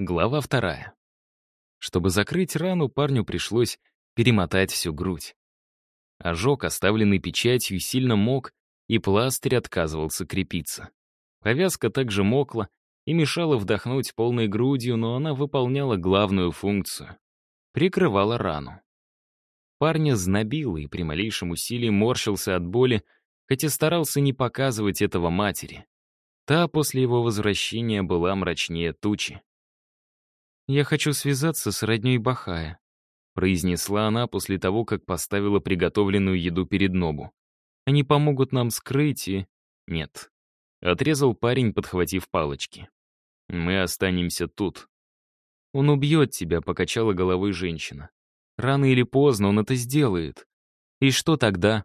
Глава вторая. Чтобы закрыть рану, парню пришлось перемотать всю грудь. Ожог, оставленный печатью, сильно мок, и пластырь отказывался крепиться. Повязка также мокла и мешала вдохнуть полной грудью, но она выполняла главную функцию — прикрывала рану. Парня знобило и при малейшем усилии морщился от боли, хотя старался не показывать этого матери. Та после его возвращения была мрачнее тучи. «Я хочу связаться с роднёй Бахая», произнесла она после того, как поставила приготовленную еду перед Нобу. «Они помогут нам скрыть и...» «Нет». Отрезал парень, подхватив палочки. «Мы останемся тут». «Он убьет тебя», — покачала головой женщина. «Рано или поздно он это сделает. И что тогда?»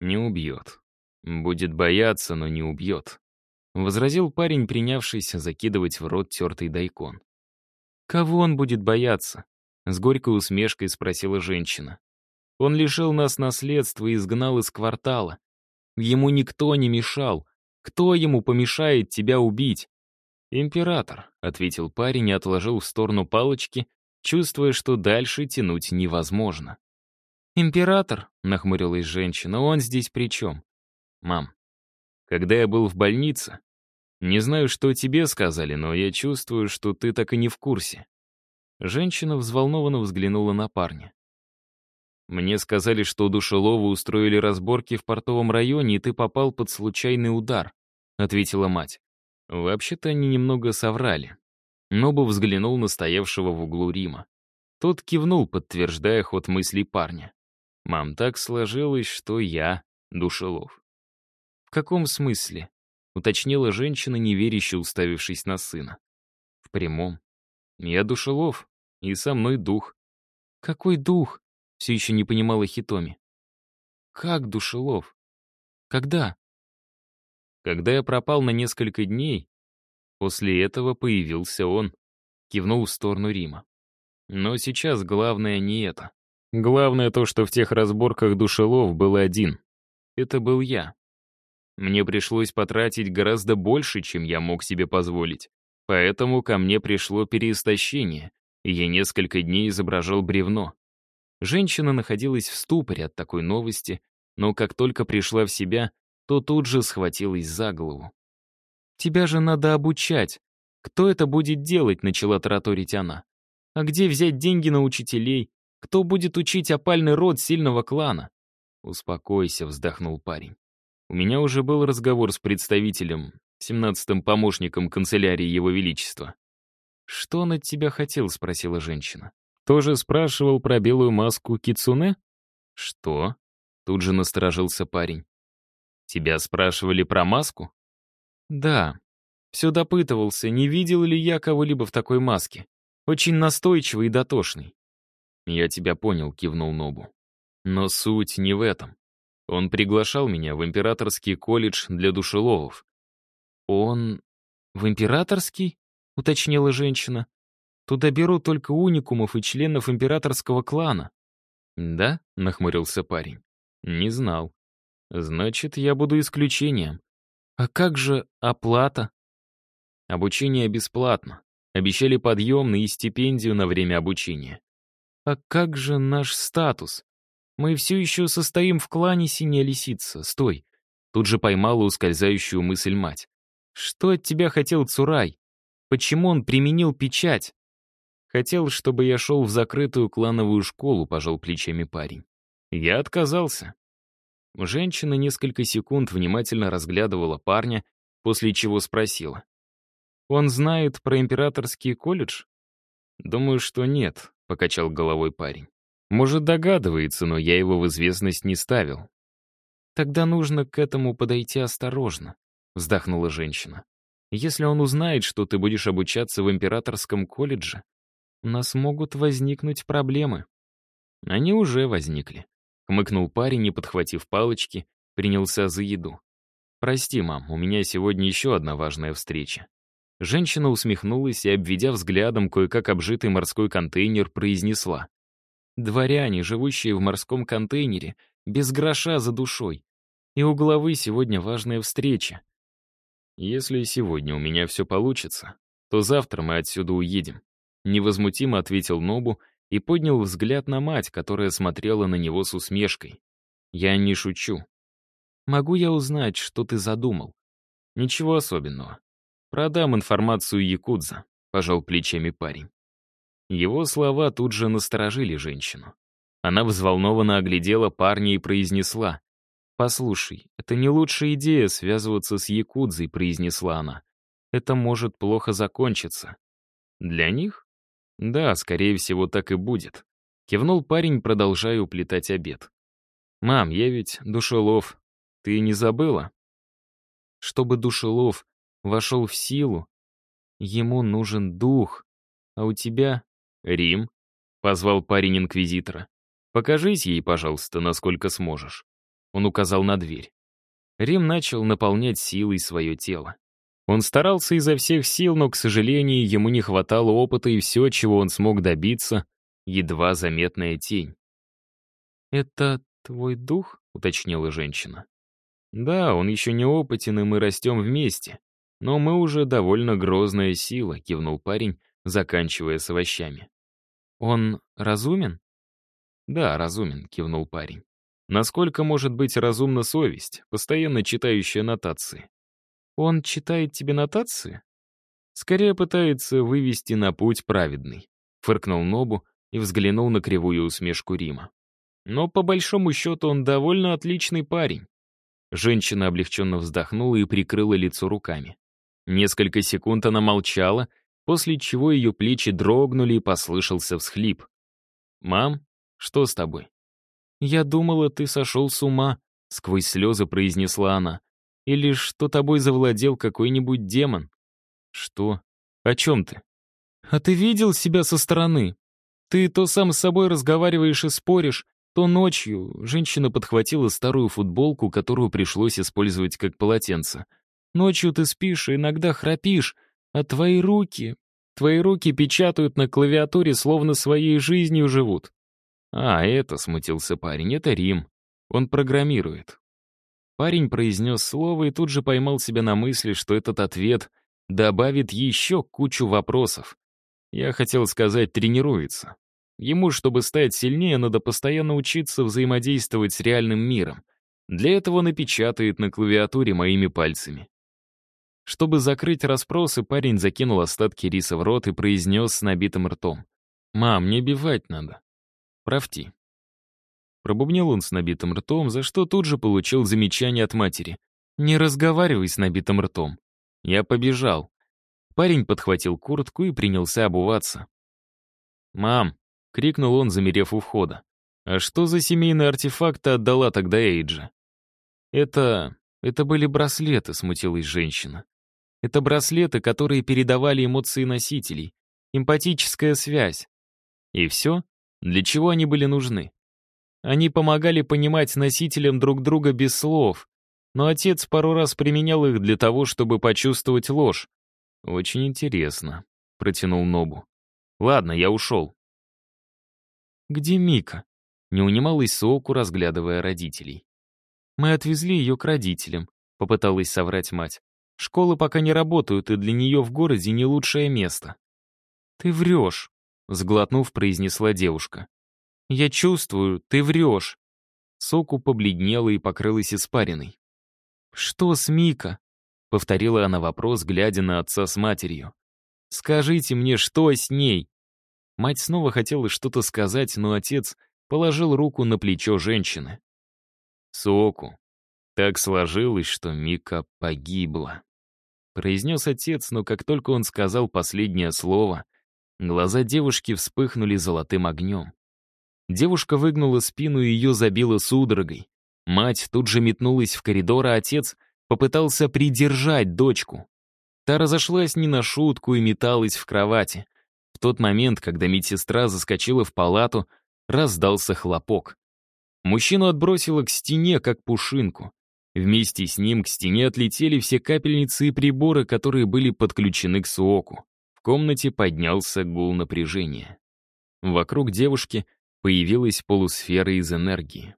«Не убьет. Будет бояться, но не убьет», — возразил парень, принявшийся закидывать в рот тертый дайкон. «Кого он будет бояться?» — с горькой усмешкой спросила женщина. «Он лишил нас наследства и изгнал из квартала. Ему никто не мешал. Кто ему помешает тебя убить?» «Император», — ответил парень и отложил в сторону палочки, чувствуя, что дальше тянуть невозможно. «Император?» — нахмурилась женщина. «Он здесь при чем?» «Мам, когда я был в больнице, не знаю, что тебе сказали, но я чувствую, что ты так и не в курсе». Женщина взволнованно взглянула на парня. «Мне сказали, что у устроили разборки в портовом районе, и ты попал под случайный удар», — ответила мать. Вообще-то они немного соврали. Нобу взглянул на стоявшего в углу Рима. Тот кивнул, подтверждая ход мыслей парня. «Мам, так сложилось, что я Душелов». «В каком смысле?» Уточнила женщина, неверяще уставившись на сына. В прямом. Я душелов, и со мной дух. Какой дух? Все еще не понимала Хитоми. Как душелов? Когда? Когда я пропал на несколько дней, после этого появился он. Кивнул в сторону Рима. Но сейчас главное не это. Главное то, что в тех разборках душелов был один. Это был я. Мне пришлось потратить гораздо больше, чем я мог себе позволить. Поэтому ко мне пришло переистощение, и я несколько дней изображал бревно. Женщина находилась в ступоре от такой новости, но как только пришла в себя, то тут же схватилась за голову. «Тебя же надо обучать. Кто это будет делать?» — начала тараторить она. «А где взять деньги на учителей? Кто будет учить опальный род сильного клана?» «Успокойся», — вздохнул парень. У меня уже был разговор с представителем, семнадцатым помощником канцелярии Его Величества. «Что он от тебя хотел?» — спросила женщина. «Тоже спрашивал про белую маску Кицуне?» «Что?» — тут же насторожился парень. «Тебя спрашивали про маску?» «Да. Все допытывался, не видел ли я кого-либо в такой маске. Очень настойчивый и дотошный». «Я тебя понял», — кивнул Нобу. «Но суть не в этом. Он приглашал меня в императорский колледж для душеловов. «Он... в императорский?» — уточнила женщина. «Туда берут только уникумов и членов императорского клана». «Да?» — нахмурился парень. «Не знал. Значит, я буду исключением. А как же оплата?» «Обучение бесплатно. Обещали подъемный и стипендию на время обучения». «А как же наш статус?» Мы все еще состоим в клане Синяя Лисица. Стой. Тут же поймала ускользающую мысль мать. Что от тебя хотел Цурай? Почему он применил печать? Хотел, чтобы я шел в закрытую клановую школу, пожал плечами парень. Я отказался. Женщина несколько секунд внимательно разглядывала парня, после чего спросила. «Он знает про императорский колледж?» «Думаю, что нет», — покачал головой парень. Может, догадывается, но я его в известность не ставил. «Тогда нужно к этому подойти осторожно», — вздохнула женщина. «Если он узнает, что ты будешь обучаться в императорском колледже, у нас могут возникнуть проблемы». Они уже возникли. Хмыкнул парень и, подхватив палочки, принялся за еду. «Прости, мам, у меня сегодня еще одна важная встреча». Женщина усмехнулась и, обведя взглядом кое-как обжитый морской контейнер, произнесла. Дворяне, живущие в морском контейнере, без гроша за душой. И у главы сегодня важная встреча. Если сегодня у меня все получится, то завтра мы отсюда уедем. Невозмутимо ответил Нобу и поднял взгляд на мать, которая смотрела на него с усмешкой. Я не шучу. Могу я узнать, что ты задумал? Ничего особенного. Продам информацию Якудза, пожал плечами парень. Его слова тут же насторожили женщину. Она взволнованно оглядела парня и произнесла. «Послушай, это не лучшая идея связываться с Якудзой», — произнесла она. «Это может плохо закончиться». «Для них?» «Да, скорее всего, так и будет», — кивнул парень, продолжая уплетать обед. «Мам, я ведь душелов. Ты не забыла?» Чтобы душелов вошел в силу, ему нужен дух, а у тебя — Рим, — позвал парень инквизитора. «Покажись ей, пожалуйста, насколько сможешь». Он указал на дверь. Рим начал наполнять силой свое тело. Он старался изо всех сил, но, к сожалению, ему не хватало опыта, и все, чего он смог добиться, едва заметная тень. «Это твой дух?» — уточнила женщина. «Да, он еще не опытен, и мы растем вместе. Но мы уже довольно грозная сила», — кивнул парень, заканчивая с овощами. «Он разумен?» «Да, разумен», — кивнул парень. «Насколько может быть разумна совесть, постоянно читающая нотации?» «Он читает тебе нотации?» «Скорее пытается вывести на путь праведный», — фыркнул Нобу и взглянул на кривую усмешку Рима. «Но по большому счету он довольно отличный парень». Женщина облегченно вздохнула и прикрыла лицо руками. Несколько секунд она молчала, после чего ее плечи дрогнули и послышался всхлип. «Мам, что с тобой?» «Я думала, ты сошел с ума», — сквозь слезы произнесла она. «Или что тобой завладел какой-нибудь демон?» «Что? О чем ты?» «А ты видел себя со стороны? Ты то сам с собой разговариваешь и споришь, то ночью...» Женщина подхватила старую футболку, которую пришлось использовать как полотенце. «Ночью ты спишь и иногда храпишь, а твои руки... Твои руки печатают на клавиатуре, словно своей жизнью живут. «А, это», — смутился парень, — «это Рим. Он программирует». Парень произнес слово и тут же поймал себя на мысли, что этот ответ добавит еще кучу вопросов. Я хотел сказать, тренируется. Ему, чтобы стать сильнее, надо постоянно учиться взаимодействовать с реальным миром. Для этого напечатает на клавиатуре моими пальцами. Чтобы закрыть расспросы, парень закинул остатки риса в рот и произнес с набитым ртом. «Мам, не бивать надо. Правти. Пробубнил он с набитым ртом, за что тут же получил замечание от матери. «Не разговаривай с набитым ртом». Я побежал. Парень подхватил куртку и принялся обуваться. «Мам!» — крикнул он, замерев у входа. «А что за семейный артефакт отдала тогда Эйджа?» «Это... это были браслеты», — смутилась женщина. «Это браслеты, которые передавали эмоции носителей. Эмпатическая связь. И все?» Для чего они были нужны? Они помогали понимать носителям друг друга без слов, но отец пару раз применял их для того, чтобы почувствовать ложь. «Очень интересно», — протянул Нобу. «Ладно, я ушел». «Где Мика?» — не унималась Соку, разглядывая родителей. «Мы отвезли ее к родителям», — попыталась соврать мать. «Школы пока не работают, и для нее в городе не лучшее место». «Ты врешь», Сглотнув, произнесла девушка. «Я чувствую, ты врешь». Соку побледнела и покрылась испариной. «Что с Мика?» — повторила она вопрос, глядя на отца с матерью. «Скажите мне, что с ней?» Мать снова хотела что-то сказать, но отец положил руку на плечо женщины. «Соку, так сложилось, что Мика погибла», — произнес отец, но как только он сказал последнее слово — Глаза девушки вспыхнули золотым огнем. Девушка выгнула спину и ее забила судорогой. Мать тут же метнулась в коридор, а отец попытался придержать дочку. Та разошлась не на шутку и металась в кровати. В тот момент, когда медсестра заскочила в палату, раздался хлопок. Мужчину отбросило к стене, как пушинку. Вместе с ним к стене отлетели все капельницы и приборы, которые были подключены к СУОКу комнате поднялся гул напряжения. Вокруг девушки появилась полусфера из энергии.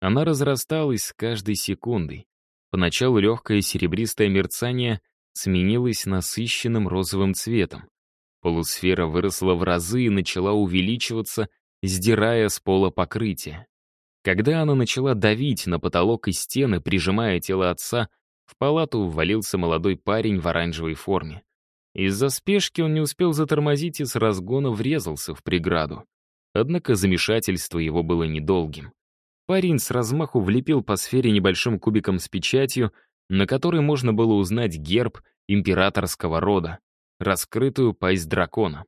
Она разрасталась с каждой секундой. Поначалу легкое серебристое мерцание сменилась насыщенным розовым цветом. Полусфера выросла в разы и начала увеличиваться, сдирая с пола покрытие. Когда она начала давить на потолок и стены, прижимая тело отца, в палату ввалился молодой парень в оранжевой форме. Из-за спешки он не успел затормозить и с разгона врезался в преграду. Однако замешательство его было недолгим. Парень с размаху влепил по сфере небольшим кубиком с печатью, на которой можно было узнать герб императорского рода, раскрытую пасть дракона.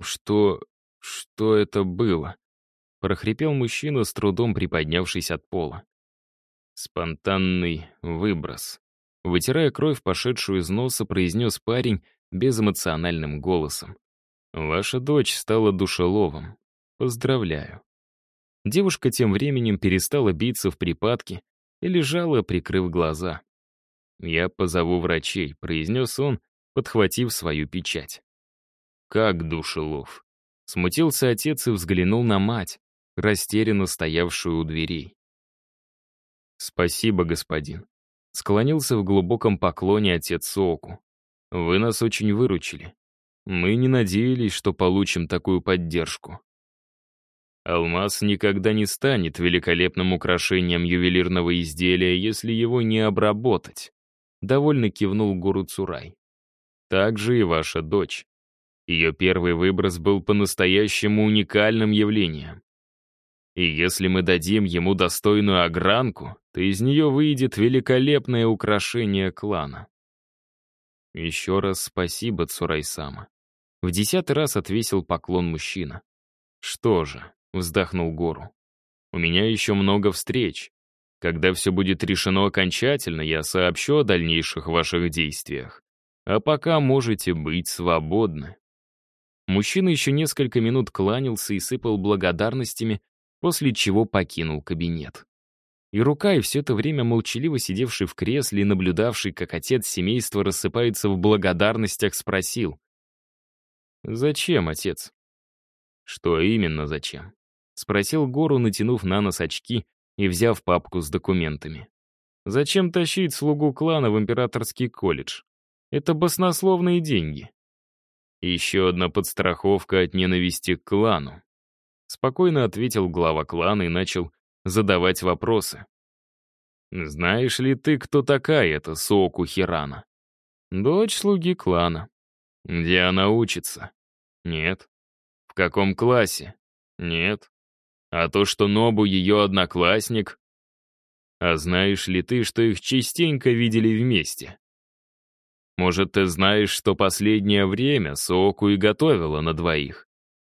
«Что... что это было?» — прохрипел мужчина, с трудом приподнявшись от пола. Спонтанный выброс. Вытирая кровь, пошедшую из носа, произнес парень безэмоциональным голосом. «Ваша дочь стала душеловом. Поздравляю». Девушка тем временем перестала биться в припадке и лежала, прикрыв глаза. «Я позову врачей», — произнес он, подхватив свою печать. «Как душелов?» Смутился отец и взглянул на мать, растерянно стоявшую у дверей. «Спасибо, господин», — склонился в глубоком поклоне отец Соку. «Вы нас очень выручили. Мы не надеялись, что получим такую поддержку». Алмаз никогда не станет великолепным украшением ювелирного изделия, если его не обработать. Довольно кивнул Гуру Цурай. Так же и ваша дочь. Ее первый выброс был по-настоящему уникальным явлением. И если мы дадим ему достойную огранку, то из нее выйдет великолепное украшение клана. Еще раз спасибо, Цурайсама. В десятый раз отвесил поклон мужчина. Что же, вздохнул Гору. У меня еще много встреч. Когда все будет решено окончательно, я сообщу о дальнейших ваших действиях. А пока можете быть свободны. Мужчина еще несколько минут кланялся и сыпал благодарностями, после чего покинул кабинет. И Рукай, все это время молчаливо сидевший в кресле и наблюдавший, как отец семейства рассыпается в благодарностях, спросил. «Зачем, отец?» «Что именно зачем?» — спросил Гору, натянув на нос очки и взяв папку с документами. «Зачем тащить слугу клана в императорский колледж? Это баснословные деньги». «Еще одна подстраховка от ненависти к клану», Спокойно ответил глава клана и начал задавать вопросы. «Знаешь ли ты, кто такая эта Соку Хирана?» «Дочь слуги клана». «Где она учится?» «Нет». «В каком классе?» «Нет». «А то, что Нобу ее одноклассник?» «А знаешь ли ты, что их частенько видели вместе?» «Может, ты знаешь, что последнее время Соку и готовила на двоих?»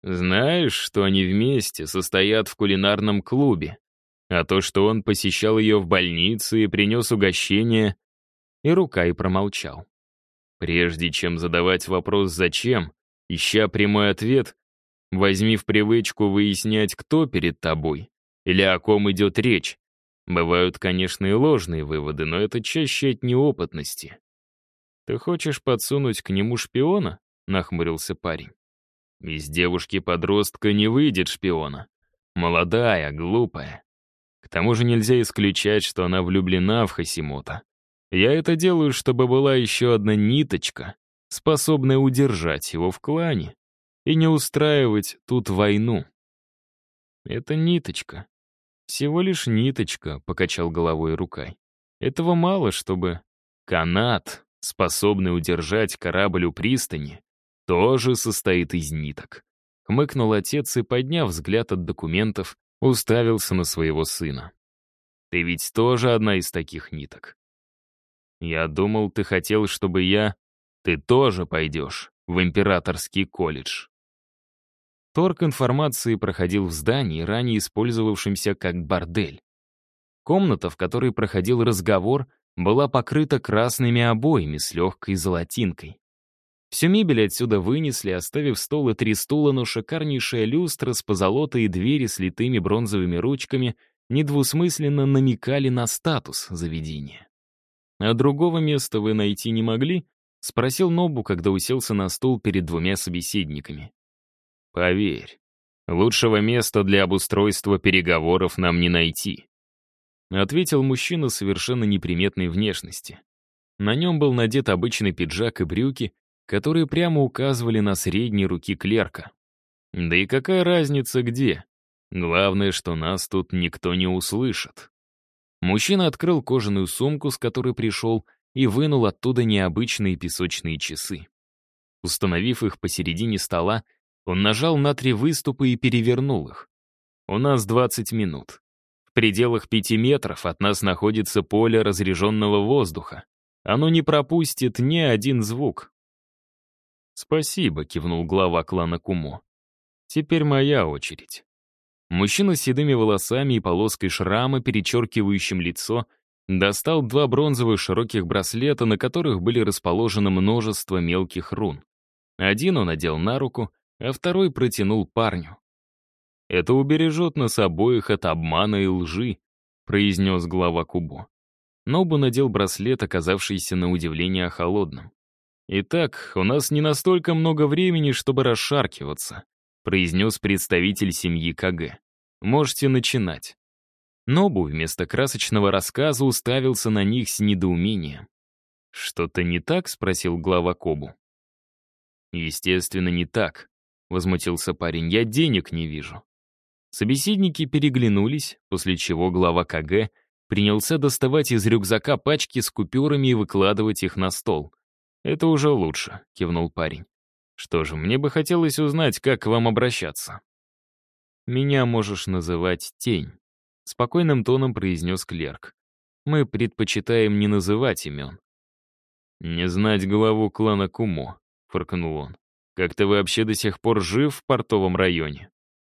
Знаешь, что они вместе состоят в кулинарном клубе, а то, что он посещал ее в больнице и принес угощение, и Рукай промолчал. Прежде чем задавать вопрос «зачем?», ища прямой ответ, возьми в привычку выяснять, кто перед тобой или о ком идет речь. Бывают, конечно, и ложные выводы, но это чаще от неопытности. «Ты хочешь подсунуть к нему шпиона?» — нахмурился парень. Из девушки-подростка не выйдет шпиона. Молодая, глупая. К тому же нельзя исключать, что она влюблена в Хасимота. Я это делаю, чтобы была еще одна ниточка, способная удержать его в клане и не устраивать тут войну. Это ниточка. Всего лишь ниточка, покачал головой рукой. Этого мало, чтобы... Канат, способный удержать корабль у пристани, тоже состоит из ниток. Хмыкнул отец и, подняв взгляд от документов, уставился на своего сына. «Ты ведь тоже одна из таких ниток. Я думал, ты хотел, чтобы я... Ты тоже пойдешь в императорский колледж». Торг информации проходил в здании, ранее использовавшемся как бордель. Комната, в которой проходил разговор, была покрыта красными обоями с легкой золотинкой. Всю мебель отсюда вынесли, оставив стол и три стула, но шикарнейшая люстра с позолотой и двери с литыми бронзовыми ручками недвусмысленно намекали на статус заведения. «А другого места вы найти не могли?» — спросил Нобу, когда уселся на стул перед двумя собеседниками. «Поверь, лучшего места для обустройства переговоров нам не найти», — ответил мужчина совершенно неприметной внешности. На нем был надет обычный пиджак и брюки, которые прямо указывали на средние руки клерка. Да и какая разница где? Главное, что нас тут никто не услышит. Мужчина открыл кожаную сумку, с которой пришел, и вынул оттуда необычные песочные часы. Установив их посередине стола, он нажал на три выступа и перевернул их. «У нас 20 минут. В пределах пяти метров от нас находится поле разряженного воздуха. Оно не пропустит ни один звук». «Спасибо», — кивнул глава клана Кумо. «Теперь моя очередь». Мужчина с седыми волосами и полоской шрама, перечеркивающим лицо, достал два бронзовых широких браслета, на которых были расположено множество мелких рун. Один он надел на руку, а второй протянул парню. «Это убережет нас обоих от обмана и лжи», — произнес глава Кубо. Нобу надел браслет, оказавшийся на удивление холодным. «Итак, у нас не настолько много времени, чтобы расшаркиваться произнес представитель семьи КГ. «Можете начинать». Нобу вместо красочного рассказа уставился на них с недоумением. «Что-то не так?» — спросил глава Кобу. «Естественно, не так», — возмутился парень. «Я денег не вижу». Собеседники переглянулись, после чего глава КГ принялся доставать из рюкзака пачки с купюрами и выкладывать их на стол. «Это уже лучше», — кивнул парень. Что же, мне бы хотелось узнать, как к вам обращаться. «Меня можешь называть Тень», — спокойным тоном произнес клерк. «Мы предпочитаем не называть имен». «Не знать главу клана Кумо», — фыркнул он. «Как ты вообще до сих пор жив в портовом районе?»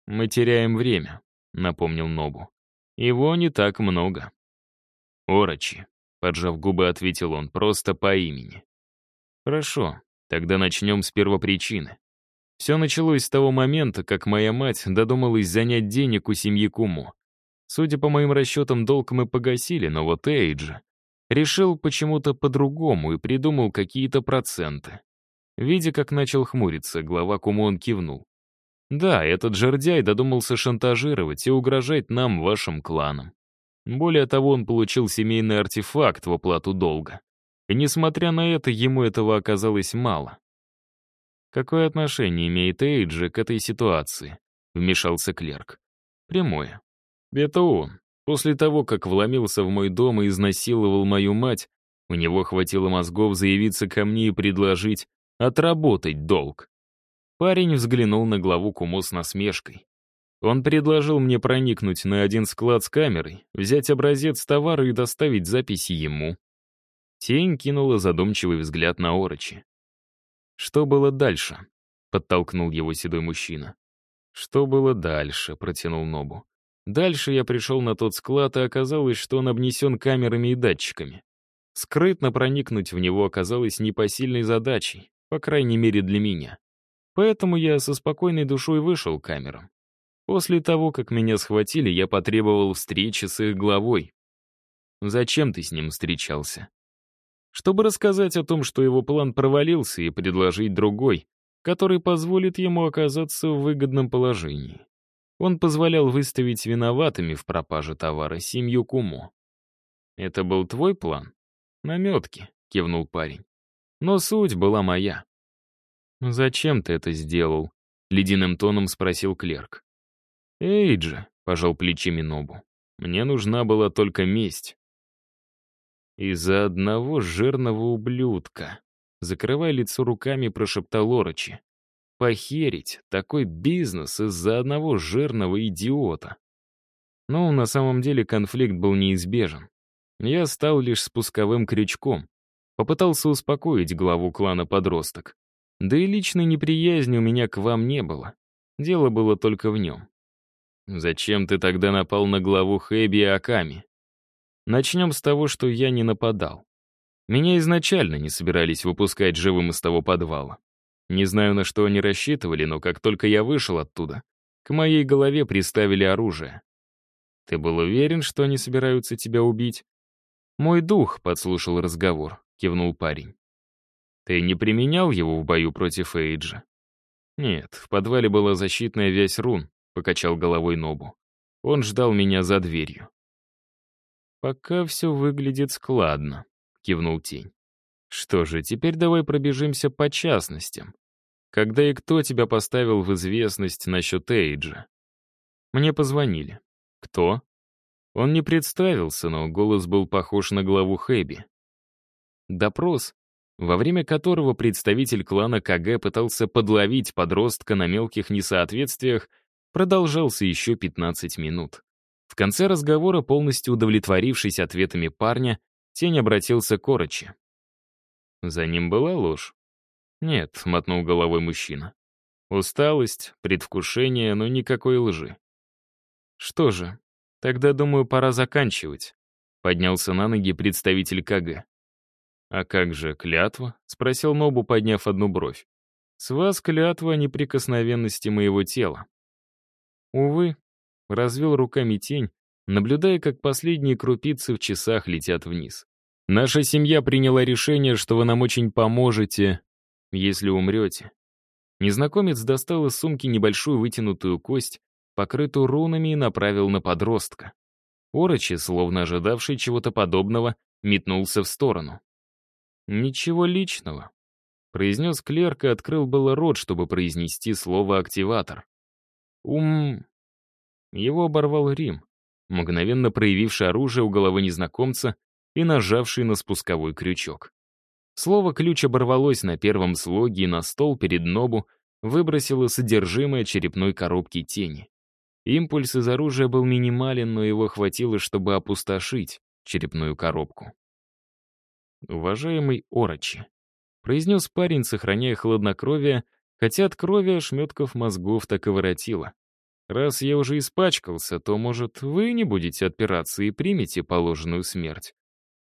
«Мы теряем время», — напомнил Нобу. «Его не так много». «Орочи», — поджав губы, ответил он, — «просто по имени». «Хорошо. Тогда начнем с первопричины. Все началось с того момента, как моя мать додумалась занять денег у семьи Куму. Судя по моим расчетам, долг мы погасили, но вот Эйджи решил почему-то по-другому и придумал какие-то проценты. Видя, как начал хмуриться, глава Куму кивнул. Да, этот жердяй додумался шантажировать и угрожать нам, вашим кланам. Более того, он получил семейный артефакт в оплату долга. И несмотря на это, ему этого оказалось мало. «Какое отношение имеет Эйджи к этой ситуации?» — вмешался клерк. «Прямое. Это он. После того, как вломился в мой дом и изнасиловал мою мать, у него хватило мозгов заявиться ко мне и предложить отработать долг. Парень взглянул на главу Кумо с насмешкой. Он предложил мне проникнуть на один склад с камерой, взять образец товара и доставить записи ему. Тень кинула задумчивый взгляд на Орочи. «Что было дальше?» — подтолкнул его седой мужчина. «Что было дальше?» — протянул Нобу. «Дальше я пришел на тот склад, и оказалось, что он обнесен камерами и датчиками. Скрытно проникнуть в него оказалось непосильной задачей, по крайней мере для меня. Поэтому я со спокойной душой вышел к камерам. После того, как меня схватили, я потребовал встречи с их главой. «Зачем ты с ним встречался?» Чтобы рассказать о том, что его план провалился, и предложить другой, который позволит ему оказаться в выгодном положении. Он позволял выставить виноватыми в пропаже товара семью Куму. «Это был твой план?» «Наметки», — кивнул парень. «Но суть была моя». «Зачем ты это сделал?» — ледяным тоном спросил клерк. «Эйджи», — пожал плечами Нобу. «Мне нужна была только месть. «Из-за одного жирного ублюдка», — закрывая лицо руками, прошептал Орочи. «Похерить такой бизнес из-за одного жирного идиота». Но на самом деле конфликт был неизбежен. Я стал лишь спусковым крючком. Попытался успокоить главу клана подросток. Да и личной неприязни у меня к вам не было. Дело было только в нем. «Зачем ты тогда напал на главу Хэби и Аками?» Начнем с того, что я не нападал. Меня изначально не собирались выпускать живым из того подвала. Не знаю, на что они рассчитывали, но как только я вышел оттуда, к моей голове приставили оружие. Ты был уверен, что они собираются тебя убить? Мой дух подслушал разговор, кивнул парень. Ты не применял его в бою против Эйджа? Нет, в подвале была защитная вязь рун, покачал головой Нобу. Он ждал меня за дверью. «Пока все выглядит складно», — кивнул тень. Что же, теперь давай пробежимся по частностям. Когда и кто тебя поставил в известность насчет Эйджа? Мне позвонили. Кто? Он не представился, но голос был похож на главу Хэби. Допрос, во время которого представитель клана КГ пытался подловить подростка на мелких несоответствиях, продолжался еще 15 минут. Конце разговора, полностью удовлетворившись ответами парня, тень обратился к Орочи. За ним была ложь. «Нет», — мотнул головой мужчина. «Усталость, предвкушение, но никакой лжи». «Что же, тогда, думаю, пора заканчивать», — поднялся на ноги представитель КГ. «А как же клятва?» — спросил Нобу, подняв одну бровь. «С вас клятва о неприкосновенности моего тела». Увы, развел руками тень, наблюдая, как последние крупицы в часах летят вниз. «Наша семья приняла решение, что вы нам очень поможете, если умрете». Незнакомец достал из сумки небольшую вытянутую кость, покрытую рунами, и направил на подростка. Орочи, словно ожидавший чего-то подобного, метнулся в сторону. «Ничего личного», — произнес клерк и открыл было рот, чтобы произнести слово «активатор». «Ум...» Его оборвал Рим, мгновенно проявивший оружие у головы незнакомца и нажавший на спусковой крючок. Слово «ключ» оборвалось на первом слоге и на стол перед Нобу выбросило содержимое черепной коробки тени. Импульс из оружия был минимален, но его хватило, чтобы опустошить черепную коробку. «Уважаемый Орочи», — произнес парень, сохраняя хладнокровие, хотя от крови ошметков мозгов так и воротило. «Раз я уже испачкался, то, может, вы не будете отпираться и примете положенную смерть?»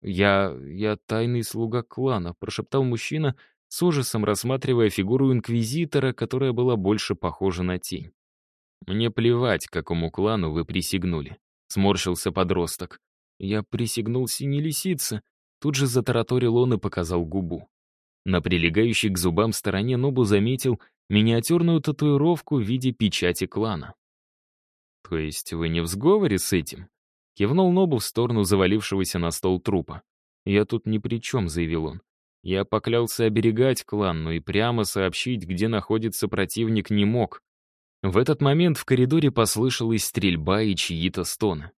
«Я... я тайный слуга клана», — прошептал мужчина, с ужасом рассматривая фигуру инквизитора, которая была больше похожа на тень. «Мне плевать, какому клану вы присягнули», — сморщился подросток. «Я присягнул синей лисице», — тут же затараторил он и показал губу. На прилегающей к зубам стороне Нобу заметил миниатюрную татуировку в виде печати клана. «То есть вы не в сговоре с этим?» Кивнул Нобу в сторону завалившегося на стол трупа. «Я тут ни при чем», — заявил он. «Я поклялся оберегать клан, но и прямо сообщить, где находится противник, не мог». В этот момент в коридоре послышалась стрельба и чьи-то стоны.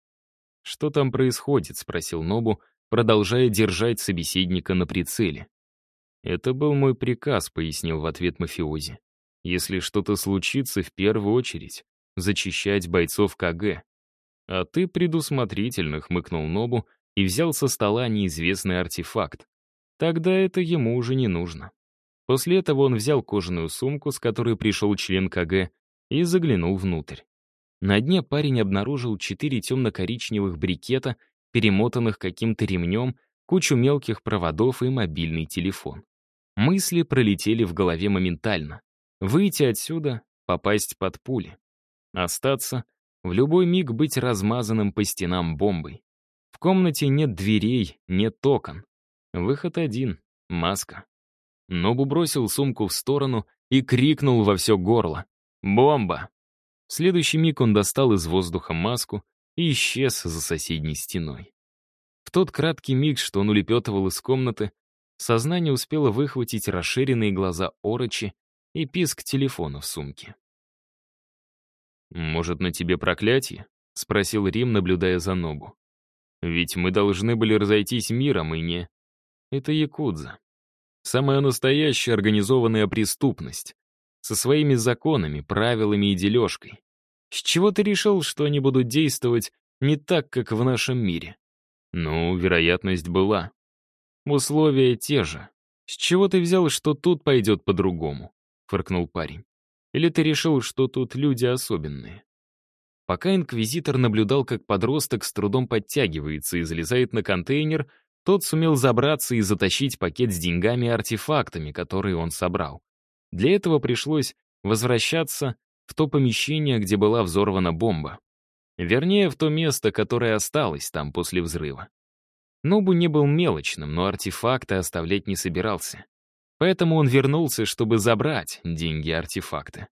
«Что там происходит?» — спросил Нобу, продолжая держать собеседника на прицеле. «Это был мой приказ», — пояснил в ответ мафиози. «Если что-то случится, в первую очередь, зачищать бойцов КГ. «А ты предусмотрительно», — хмыкнул Нобу и взял со стола неизвестный артефакт. Тогда это ему уже не нужно. После этого он взял кожаную сумку, с которой пришел член КГ, и заглянул внутрь. На дне парень обнаружил четыре темно-коричневых брикета, перемотанных каким-то ремнем, кучу мелких проводов и мобильный телефон. Мысли пролетели в голове моментально. Выйти отсюда, попасть под пули. Остаться — в любой миг быть размазанным по стенам бомбой. В комнате нет дверей, нет окон. Выход один — маска. Нобу бросил сумку в сторону и крикнул во все горло. «Бомба!» В следующий миг он достал из воздуха маску и исчез за соседней стеной. В тот краткий миг, что он улепетывал из комнаты, сознание успело выхватить расширенные глаза Орочи и писк телефона в сумке. «Может, на тебе проклятие?» — спросил Рим, наблюдая за Нобу. «Ведь мы должны были разойтись миром, и не...» Это Якудза. Самая настоящая организованная преступность. Со своими законами, правилами и дележкой. С чего ты решил, что они будут действовать не так, как в нашем мире? Ну, вероятность была. Условия те же. С чего ты взял, что тут пойдет по-другому? Фыркнул парень. Или ты решил, что тут люди особенные? Пока инквизитор наблюдал, как подросток с трудом подтягивается и залезает на контейнер, тот сумел забраться и затащить пакет с деньгами и артефактами, которые он собрал. Для этого пришлось возвращаться в то помещение, где была взорвана бомба. Вернее, в то место, которое осталось там после взрыва. Нобу не был мелочным, но артефакты оставлять не собирался. Поэтому он вернулся, чтобы забрать деньги и артефакты.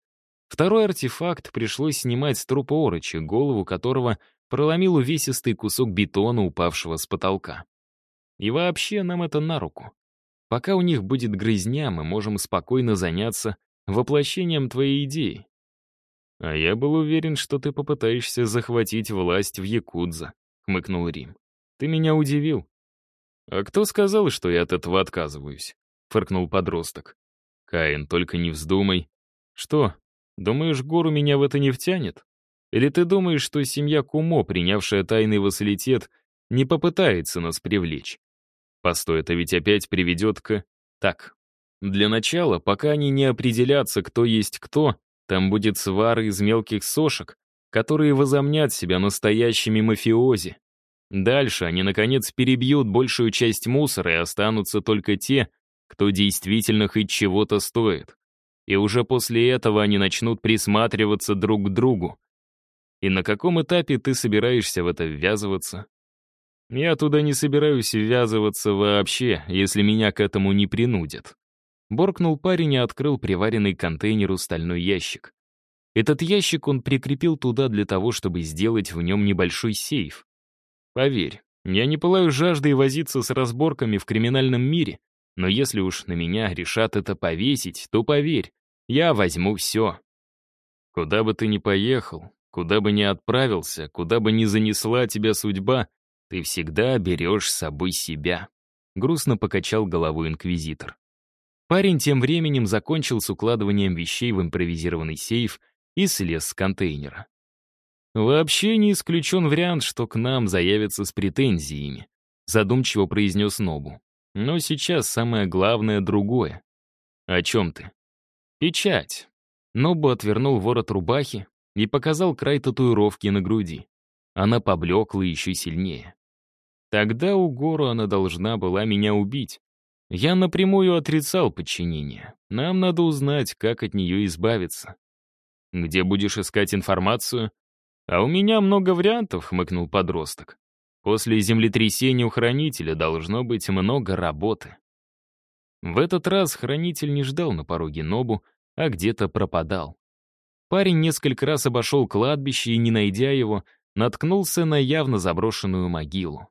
Второй артефакт пришлось снимать с трупа Орочи, голову которого проломил увесистый кусок бетона, упавшего с потолка. И вообще нам это на руку. Пока у них будет грызня, мы можем спокойно заняться воплощением твоей идеи. А я был уверен, что ты попытаешься захватить власть в Якудза, хмыкнул Рим. Ты меня удивил. А кто сказал, что я от этого отказываюсь? Фыркнул подросток. Каин, только не вздумай. Что, думаешь, гору меня в это не втянет? Или ты думаешь, что семья Кумо, принявшая тайный вассалитет, не попытается нас привлечь? Постой, это ведь опять приведет к... Так, для начала, пока они не определятся, кто есть кто, там будет свара из мелких сошек, которые возомнят себя настоящими мафиози. Дальше они, наконец, перебьют большую часть мусора, и останутся только те, кто действительно хоть чего-то стоит. И уже после этого они начнут присматриваться друг к другу. И на каком этапе ты собираешься в это ввязываться? Я туда не собираюсь ввязываться вообще, если меня к этому не принудят. Боркнул парень и открыл приваренный контейнеру стальной ящик. Этот ящик он прикрепил туда для того, чтобы сделать в нем небольшой сейф. Поверь, я не пылаю жаждой возиться с разборками в криминальном мире, но если уж на меня решат это повесить, то поверь, я возьму все. Куда бы ты ни поехал, куда бы ни отправился, куда бы ни занесла тебя судьба, ты всегда берешь с собой себя. Грустно покачал головой инквизитор. Парень тем временем закончил с укладыванием вещей в импровизированный сейф и слез с контейнера. «Вообще не исключен вариант, что к нам заявятся с претензиями», задумчиво произнес Нобу. «Но сейчас самое главное другое». «О чем ты?» «Печать». Нобу отвернул ворот рубахи и показал край татуировки на груди. Она поблекла еще сильнее. Тогда у Гору она должна была меня убить, я напрямую отрицал подчинение. Нам надо узнать, как от нее избавиться. Где будешь искать информацию? А у меня много вариантов, хмыкнул подросток. После землетрясения у хранителя должно быть много работы. В этот раз хранитель не ждал на пороге Нобу, а где-то пропадал. Парень несколько раз обошел кладбище и, не найдя его, наткнулся на явно заброшенную могилу.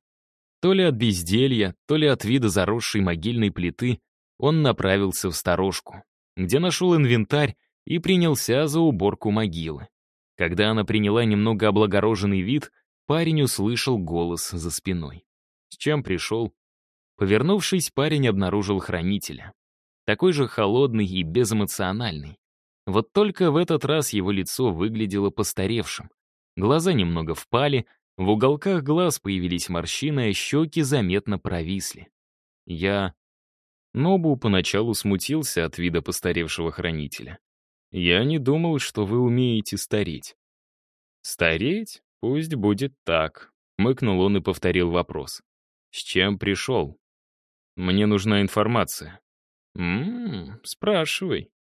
То ли от безделья, то ли от вида заросшей могильной плиты он направился в сторожку, где нашел инвентарь и принялся за уборку могилы. Когда она приняла немного облагороженный вид, парень услышал голос за спиной. С чем пришел? Повернувшись, парень обнаружил хранителя. Такой же холодный и безэмоциональный. Вот только в этот раз его лицо выглядело постаревшим. Глаза немного впали, в уголках глаз появились морщины, а щеки заметно провисли. Я... Нобу поначалу смутился от вида постаревшего хранителя. «Я не думал, что вы умеете стареть». «Стареть? Пусть будет так», — мыкнул он и повторил вопрос. «С чем пришел?» «Мне нужна информация». «Ммм, спрашивай».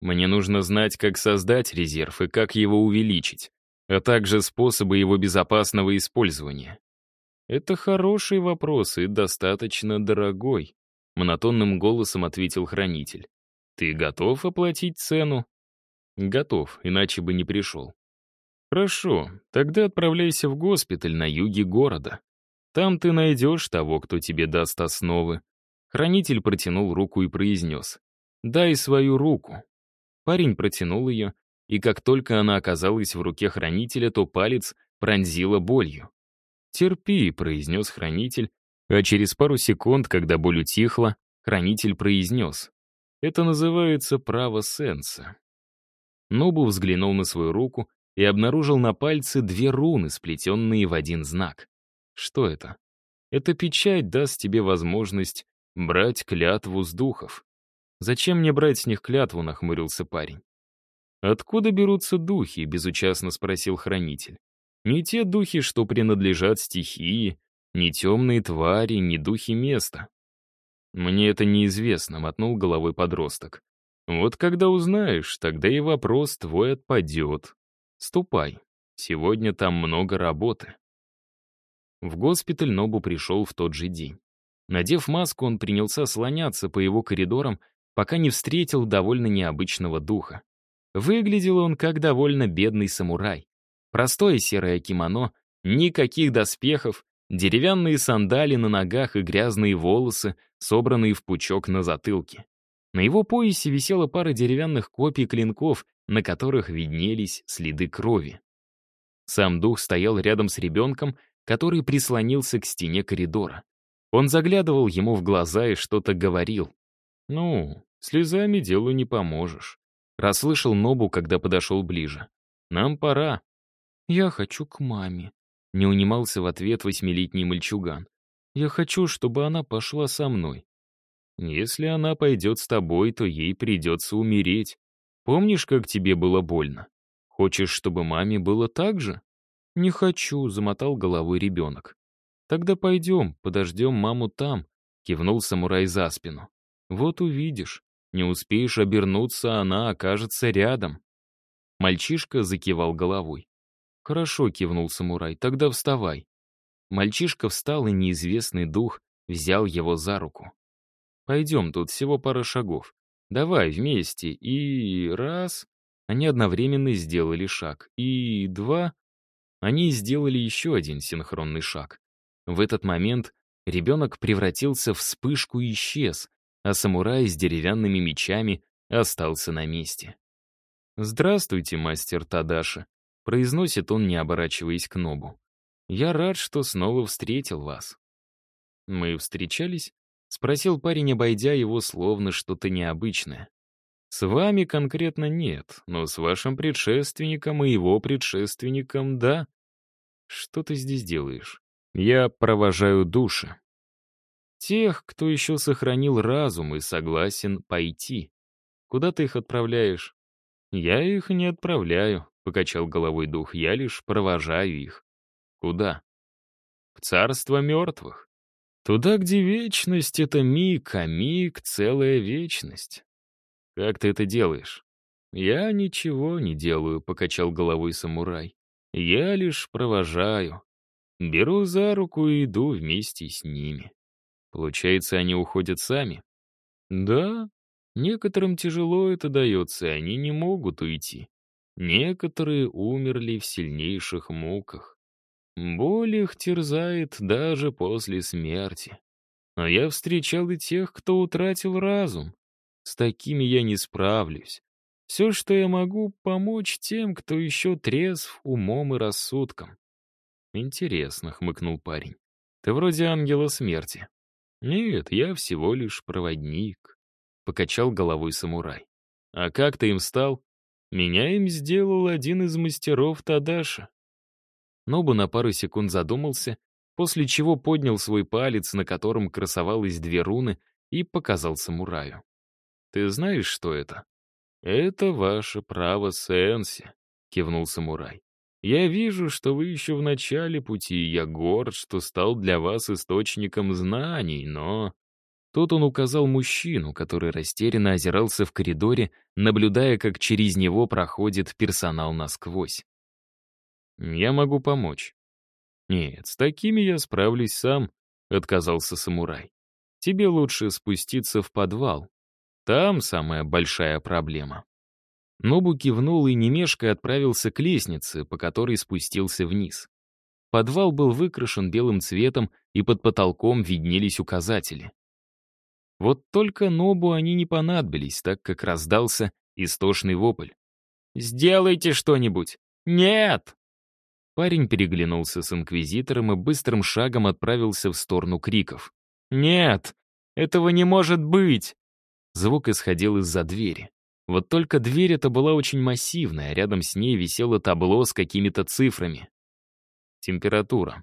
«Мне нужно знать, как создать резерв и как его увеличить а также способы его безопасного использования? Это хороший вопрос и достаточно дорогой, монотонным голосом ответил хранитель. Ты готов оплатить цену? Готов, иначе бы не пришел. Хорошо, тогда отправляйся в госпиталь на юге города. Там ты найдешь того, кто тебе даст основы. Хранитель протянул руку и произнес. «Дай свою руку». Парень протянул ее, и как только она оказалась в руке хранителя, то палец пронзила болью. «Терпи», — произнес хранитель, а через пару секунд, когда боль утихла, хранитель произнес. «Это называется право сенса». Нобу взглянул на свою руку и обнаружил на пальце две руны, сплетенные в один знак. Что это? Эта печать даст тебе возможность брать клятву с духов. «Зачем мне брать с них клятву?» — нахмурился парень. «Откуда берутся духи?» — безучастно спросил хранитель. «Не те духи, что принадлежат стихии, не темные твари, не духи места». «Мне это неизвестно», — мотнул головой подросток. «Вот когда узнаешь, тогда и вопрос твой отпадет. Ступай, сегодня там много работы». В госпиталь Нобу пришел в тот же день. Надев маску, он принялся слоняться по его коридорам, пока не встретил довольно необычного духа. Выглядел он как довольно бедный самурай. Простое серое кимоно, никаких доспехов, Деревянные сандали на ногах и грязные волосы, собранные в пучок на затылке. На его поясе висела пара деревянных копий клинков, на которых виднелись следы крови. Сам дух стоял рядом с ребенком, который прислонился к стене коридора. Он заглядывал ему в глаза и что-то говорил. «Ну, слезами делу не поможешь», — расслышал Нобу, когда подошел ближе. «Нам пора». «Я хочу к маме», — не унимался в ответ восьмилетний мальчуган. «Я хочу, чтобы она пошла со мной». «Если она пойдет с тобой, то ей придется умереть. Помнишь, как тебе было больно? Хочешь, чтобы маме было так же?» «Не хочу», — замотал головой ребенок. «Тогда пойдем, подождем маму там», — кивнул самурай за спину. «Вот увидишь. Не успеешь обернуться, она окажется рядом». Мальчишка закивал головой. «Хорошо», — кивнул самурай, — «тогда вставай». Мальчишка встал, и неизвестный дух взял его за руку. «Пойдем, тут всего пара шагов. Давай вместе. И раз...» Они одновременно сделали шаг. И два... Они сделали еще один синхронный шаг. В этот момент ребенок превратился в вспышку и исчез, а самурай с деревянными мечами остался на месте. «Здравствуйте, мастер Тадаши», — произносит он, не оборачиваясь к Нобу. «Я рад, что снова встретил вас». «Мы встречались?» — спросил парень, обойдя его словно что-то необычное. «С вами конкретно нет, но с вашим предшественником и его предшественником — да. Что ты здесь делаешь?» «Я провожаю души», Тех, кто еще сохранил разум и согласен пойти. Куда ты их отправляешь? Я их не отправляю, покачал головой дух, я лишь провожаю их. Куда? В царство мертвых. Туда, где вечность — это миг, а миг — целая вечность. Как ты это делаешь? Я ничего не делаю, покачал головой самурай. Я лишь провожаю. Беру за руку и иду вместе с ними. Получается, они уходят сами? Да, некоторым тяжело это дается, и они не могут уйти. Некоторые умерли в сильнейших муках. Боль их терзает даже после смерти. Но я встречал и тех, кто утратил разум. С такими я не справлюсь. Все, что я могу, помочь тем, кто еще трезв умом и рассудком. Интересно, хмыкнул парень. Ты вроде ангела смерти. «Нет, я всего лишь проводник», — покачал головой самурай. «А как ты им стал?» «Меня им сделал один из мастеров Тадаша». Нобу на пару секунд задумался, после чего поднял свой палец, на котором красовалось две руны, и показал самураю. «Ты знаешь, что это?» «Это ваше право Сенси», — кивнул самурай. «Я вижу, что вы еще в начале пути, и я горд, что стал для вас источником знаний, но...» Тут он указал мужчину, который растерянно озирался в коридоре, наблюдая, как через него проходит персонал насквозь. «Я могу помочь». «Нет, с такими я справлюсь сам», — отказался самурай. «Тебе лучше спуститься в подвал. Там самая большая проблема». Нобу кивнул и немешко отправился к лестнице, по которой спустился вниз. Подвал был выкрашен белым цветом, и под потолком виднелись указатели. Вот только Нобу они не понадобились, так как раздался истошный вопль. «Сделайте что-нибудь! Нет!» Парень переглянулся с инквизитором и быстрым шагом отправился в сторону криков. «Нет! Этого не может быть!» Звук исходил из-за двери. Вот только дверь эта была очень массивная, рядом с ней висело табло с какими-то цифрами. Температура.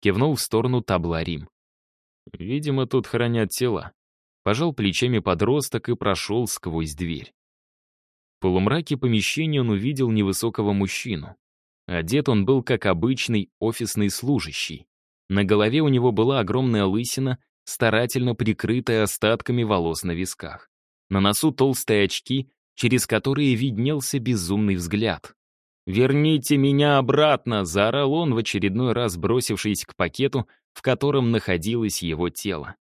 Кивнул в сторону табла Рим. Видимо, тут хранят тела. Пожал плечами подросток и прошел сквозь дверь. В полумраке помещения он увидел невысокого мужчину. Одет он был как обычный офисный служащий. На голове у него была огромная лысина, старательно прикрытая остатками волос на висках. На носу толстые очки, через которые виднелся безумный взгляд. «Верните меня обратно!» — заорал он, в очередной раз бросившись к пакету, в котором находилось его тело.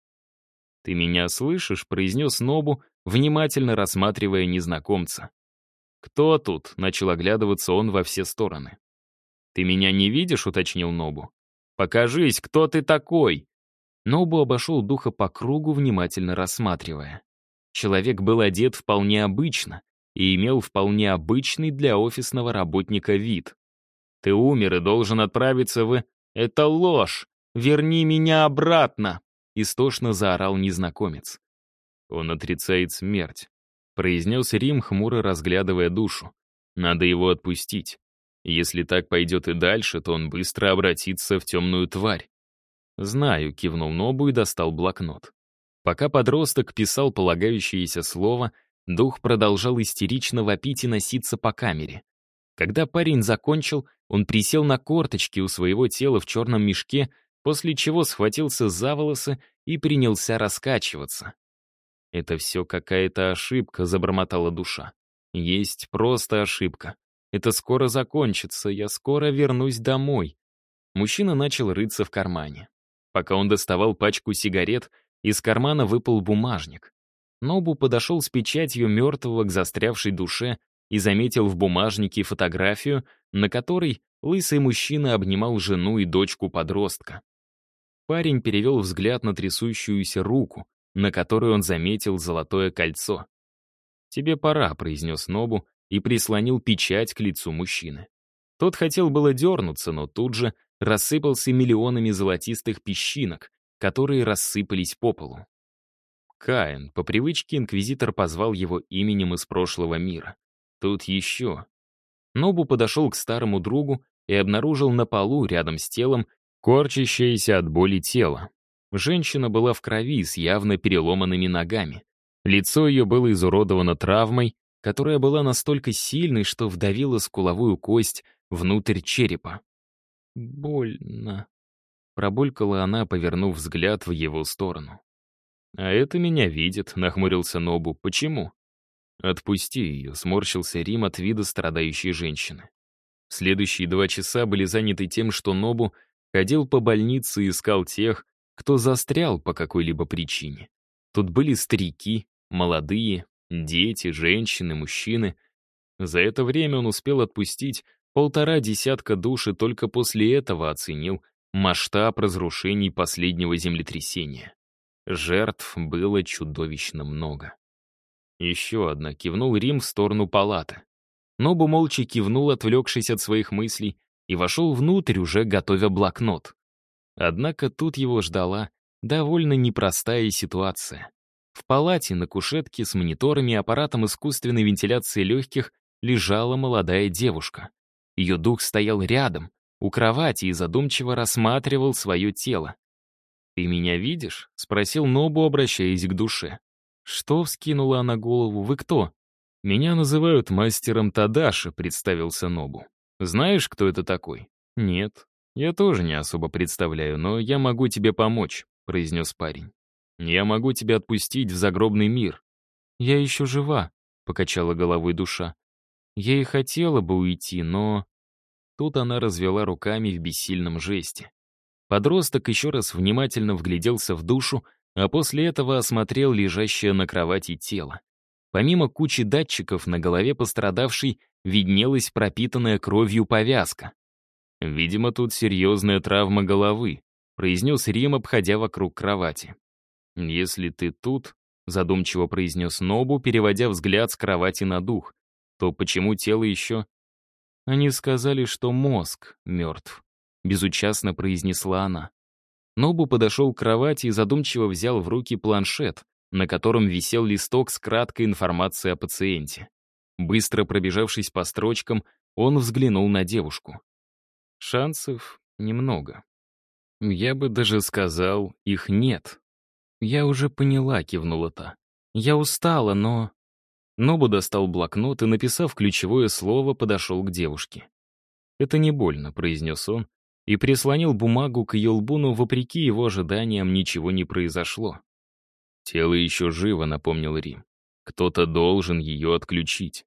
«Ты меня слышишь?» — произнес Нобу, внимательно рассматривая незнакомца. «Кто тут?» — начал оглядываться он во все стороны. «Ты меня не видишь?» — уточнил Нобу. Покажись, кто ты такой!» Нобу обошел духа по кругу, внимательно рассматривая. Человек был одет вполне обычно и имел вполне обычный для офисного работника вид. «Ты умер и должен отправиться в... Это ложь! Верни меня обратно!» Истошно заорал незнакомец. «Он отрицает смерть», — произнес Рим, хмуро разглядывая душу. «Надо его отпустить. Если так пойдет и дальше, то он быстро обратится в темную тварь». «Знаю», — кивнул Нобу и достал блокнот. Пока подросток писал полагающееся слово, дух продолжал истерично вопить и носиться по камере. Когда парень закончил, он присел на корточки у своего тела в черном мешке, после чего схватился за волосы и принялся раскачиваться. «Это все какая-то ошибка», — забормотала душа. «Есть просто ошибка. Это скоро закончится, я скоро вернусь домой». Мужчина начал рыться в кармане. Пока он доставал пачку сигарет, из кармана выпал бумажник. Нобу подошел с печатью мертвого к застрявшей душе и заметил в бумажнике фотографию, на которой лысый мужчина обнимал жену и дочку подростка. Парень перевел взгляд на трясущуюся руку, на которой он заметил золотое кольцо. «Тебе пора», — произнес Нобу и прислонил печать к лицу мужчины. Тот хотел было дернуться, но тут же рассыпался миллионами золотистых песчинок, которые рассыпались по полу. Каин, по привычке инквизитор позвал его именем из прошлого мира. Тут еще. Нобу подошел к старому другу и обнаружил на полу рядом с телом корчащееся от боли тело. Женщина была в крови с явно переломанными ногами. Лицо ее было изуродовано травмой, которая была настолько сильной, что вдавила скуловую кость внутрь черепа. «Больно», Пробулькала она, повернув взгляд в его сторону. «А это меня видит», — нахмурился Нобу. «Почему?» «Отпусти ее», — сморщился Рим от вида страдающей женщины. Следующие два часа были заняты тем, что Нобу ходил по больнице и искал тех, кто застрял по какой-либо причине. Тут были старики, молодые, дети, женщины, мужчины. За это время он успел отпустить полтора десятка душ и только после этого оценил, масштаб разрушений последнего землетрясения. Жертв было чудовищно много. Еще одна кивнул Рим в сторону палаты. Нобу молча кивнул, отвлекшись от своих мыслей, и вошел внутрь, уже готовя блокнот. Однако тут его ждала довольно непростая ситуация. В палате на кушетке с мониторами и аппаратом искусственной вентиляции легких лежала молодая девушка. Ее дух стоял рядом, у кровати и задумчиво рассматривал свое тело. «Ты меня видишь?» — спросил Нобу, обращаясь к душе. «Что?» — вскинула она голову. «Вы кто?» «Меня называют мастером Тадаши», — представился Нобу. «Знаешь, кто это такой?» «Нет. Я тоже не особо представляю, но я могу тебе помочь», — произнес парень. «Я могу тебя отпустить в загробный мир». «Я еще жива», — покачала головой душа. «Я и хотела бы уйти, но...» Тут она развела руками в бессильном жесте. Подросток еще раз внимательно вгляделся в душу, а после этого осмотрел лежащее на кровати тело. Помимо кучи датчиков на голове пострадавшей виднелась пропитанная кровью повязка. «Видимо, тут серьезная травма головы», — произнес Рим, обходя вокруг кровати. «Если ты тут», — задумчиво произнес Нобу, переводя взгляд с кровати на дух, то почему тело еще они сказали, что мозг мертв. Безучастно произнесла она. Нобу подошел к кровати и задумчиво взял в руки планшет, на котором висел листок с краткой информацией о пациенте. Быстро пробежавшись по строчкам, он взглянул на девушку. Шансов немного. Я бы даже сказал, их нет. Я уже поняла, кивнула та. Я устала, но... Нобу достал блокнот и, написав ключевое слово, подошел к девушке. «Это не больно», — произнес он, и прислонил бумагу к ее лбу, но, вопреки его ожиданиям, ничего не произошло. «Тело еще живо», — напомнил Рим. «Кто-то должен ее отключить».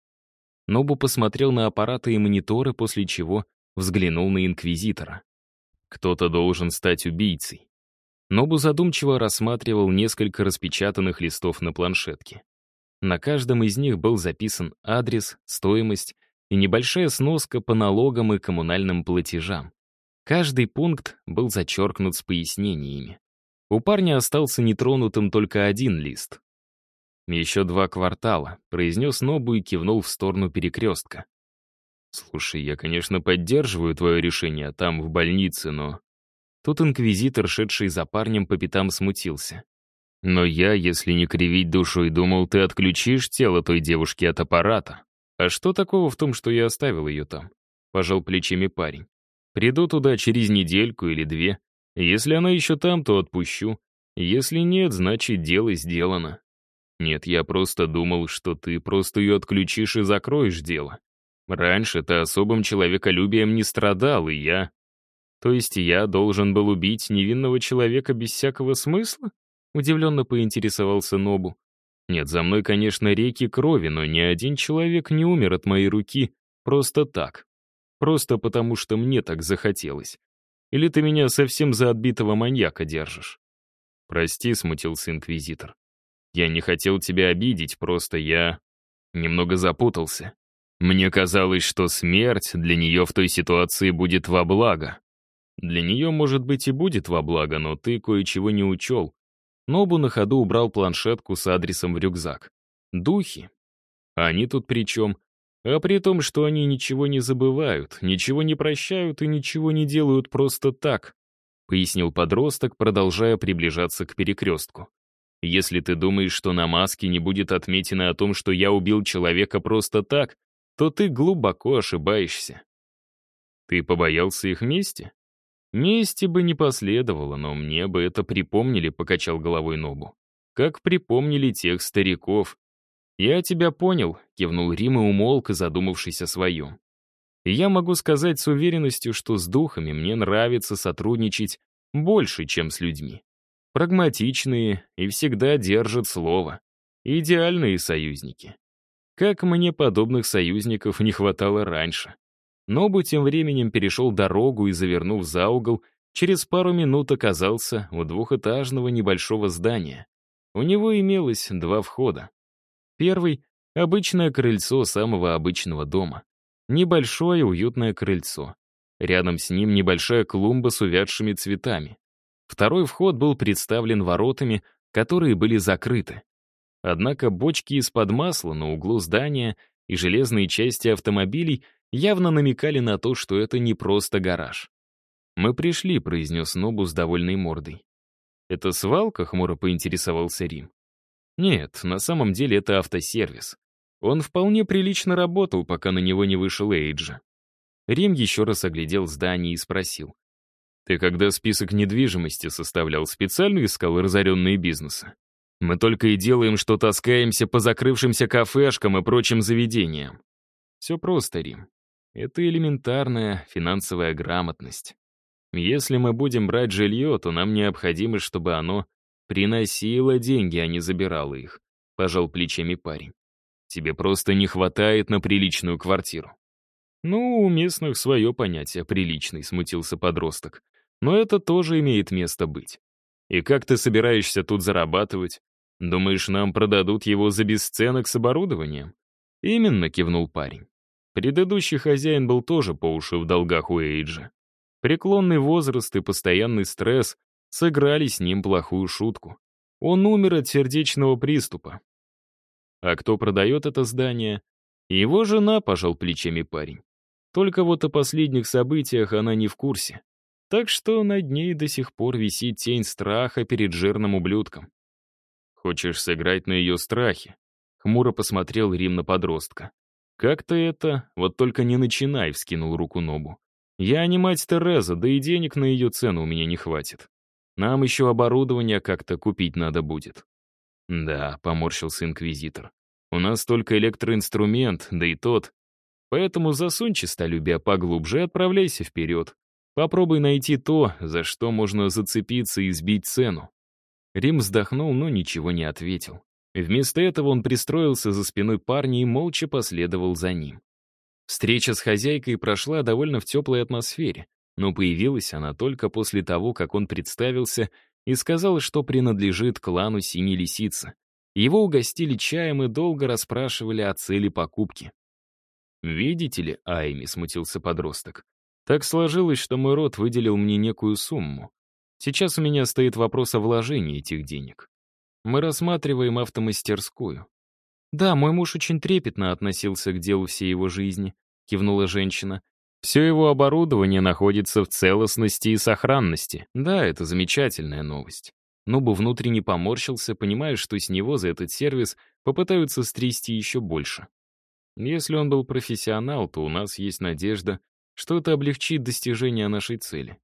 Нобу посмотрел на аппараты и мониторы, после чего взглянул на Инквизитора. «Кто-то должен стать убийцей». Нобу задумчиво рассматривал несколько распечатанных листов на планшетке. На каждом из них был записан адрес, стоимость и небольшая сноска по налогам и коммунальным платежам. Каждый пункт был зачеркнут с пояснениями. У парня остался нетронутым только один лист. «Еще два квартала», — произнес Нобу и кивнул в сторону перекрестка. «Слушай, я, конечно, поддерживаю твое решение там, в больнице, но...» Тут инквизитор, шедший за парнем, по пятам смутился. «Но я, если не кривить душу, и думал, ты отключишь тело той девушки от аппарата. А что такого в том, что я оставил ее там?» Пожал плечами парень. «Приду туда через недельку или две. Если она еще там, то отпущу. Если нет, значит, дело сделано. Нет, я просто думал, что ты просто ее отключишь и закроешь дело. Раньше ты особым человеколюбием не страдал, и я... То есть я должен был убить невинного человека без всякого смысла? Удивленно поинтересовался Нобу. Нет, за мной, конечно, реки крови, но ни один человек не умер от моей руки просто так. Просто потому, что мне так захотелось. Или ты меня совсем за отбитого маньяка держишь?» «Прости», — смутился инквизитор. «Я не хотел тебя обидеть, просто я немного запутался. Мне казалось, что смерть для нее в той ситуации будет во благо. Для нее, может быть, и будет во благо, но ты кое-чего не учел». Нобу на ходу убрал планшетку с адресом в рюкзак. «Духи? Они тут при чем? А при том, что они ничего не забывают, ничего не прощают и ничего не делают просто так, пояснил подросток, продолжая приближаться к перекрестку. Если ты думаешь, что на маске не будет отметено о том, что я убил человека просто так, то ты глубоко ошибаешься. Ты побоялся их мести? Мести бы не последовало, но мне бы это припомнили, покачал головой Нобу. Как припомнили тех стариков, «Я тебя понял», — кивнул Рим и умолк, задумавшись о своем. «Я могу сказать с уверенностью, что с духами мне нравится сотрудничать больше, чем с людьми. Прагматичные и всегда держат слово. Идеальные союзники. Как мне подобных союзников не хватало раньше. Нобу тем временем перешел дорогу и, завернув за угол, через пару минут оказался у двухэтажного небольшого здания. У него имелось два входа. Первый — обычное крыльцо самого обычного дома. Небольшое уютное крыльцо. Рядом с ним небольшая клумба с увядшими цветами. Второй вход был представлен воротами, которые были закрыты. Однако бочки из-под масла на углу здания и железные части автомобилей явно намекали на то, что это не просто гараж. «Мы пришли», — произнес Нобу с довольной мордой. «Это свалка?» — хмуро поинтересовался Рим. Нет, на самом деле это автосервис. Он вполне прилично работал, пока на него не вышел Эйджа. Рим еще раз оглядел здание и спросил. «Ты когда список недвижимости составлял, специально искал разоренные бизнесы? Мы только и делаем, что таскаемся по закрывшимся кафешкам и прочим заведениям. Все просто, Рим. Это элементарная финансовая грамотность. Если мы будем брать жилье, то нам необходимо, чтобы оно «Приносила деньги, а не забирала их», — пожал плечами парень. «Тебе просто не хватает на приличную квартиру». «Ну, у местных свое понятие «приличный», — смутился подросток. «Но это тоже имеет место быть. И как ты собираешься тут зарабатывать? Думаешь, нам продадут его за бесценок с оборудованием?» «Именно», — кивнул парень. Предыдущий хозяин был тоже по уши в долгах у Эйджа. Преклонный возраст и постоянный стресс сыграли с ним плохую шутку. Он умер от сердечного приступа. А кто продает это здание? Его жена, пожал плечами парень. Только вот о последних событиях она не в курсе. Так что над ней до сих пор висит тень страха перед жирным ублюдком. «Хочешь сыграть на ее страхе?» Хмуро посмотрел Рим на подростка. «Как ты это? Вот только не начинай», — вскинул руку Нобу. «Я не мать Тереза, да и денег на ее цену у меня не хватит. Нам еще оборудование как-то купить надо будет». «Да», — поморщился инквизитор. «У нас только электроинструмент, да и тот. Поэтому засунь честолюбие поглубже и отправляйся вперед. Попробуй найти то, за что можно зацепиться и сбить цену». Рим вздохнул, но ничего не ответил. Вместо этого он пристроился за спиной парня и молча последовал за ним. Встреча с хозяйкой прошла довольно в теплой атмосфере но появилась она только после того, как он представился и сказал, что принадлежит клану Синей Лисицы. Его угостили чаем и долго расспрашивали о цели покупки. «Видите ли, Айми», — смутился подросток, Так сложилось, что мой род выделил мне некую сумму. Сейчас у меня стоит вопрос о вложении этих денег. Мы рассматриваем автомастерскую. «Да, мой муж очень трепетно относился к делу всей его жизни», — кивнула женщина. «Все его оборудование находится в целостности и сохранности. Да, это замечательная новость». Нобу внутренне поморщился, понимая, что с него за этот сервис попытаются стрясти еще больше. Если он был профессионал, то у нас есть надежда, что это облегчит достижение нашей цели.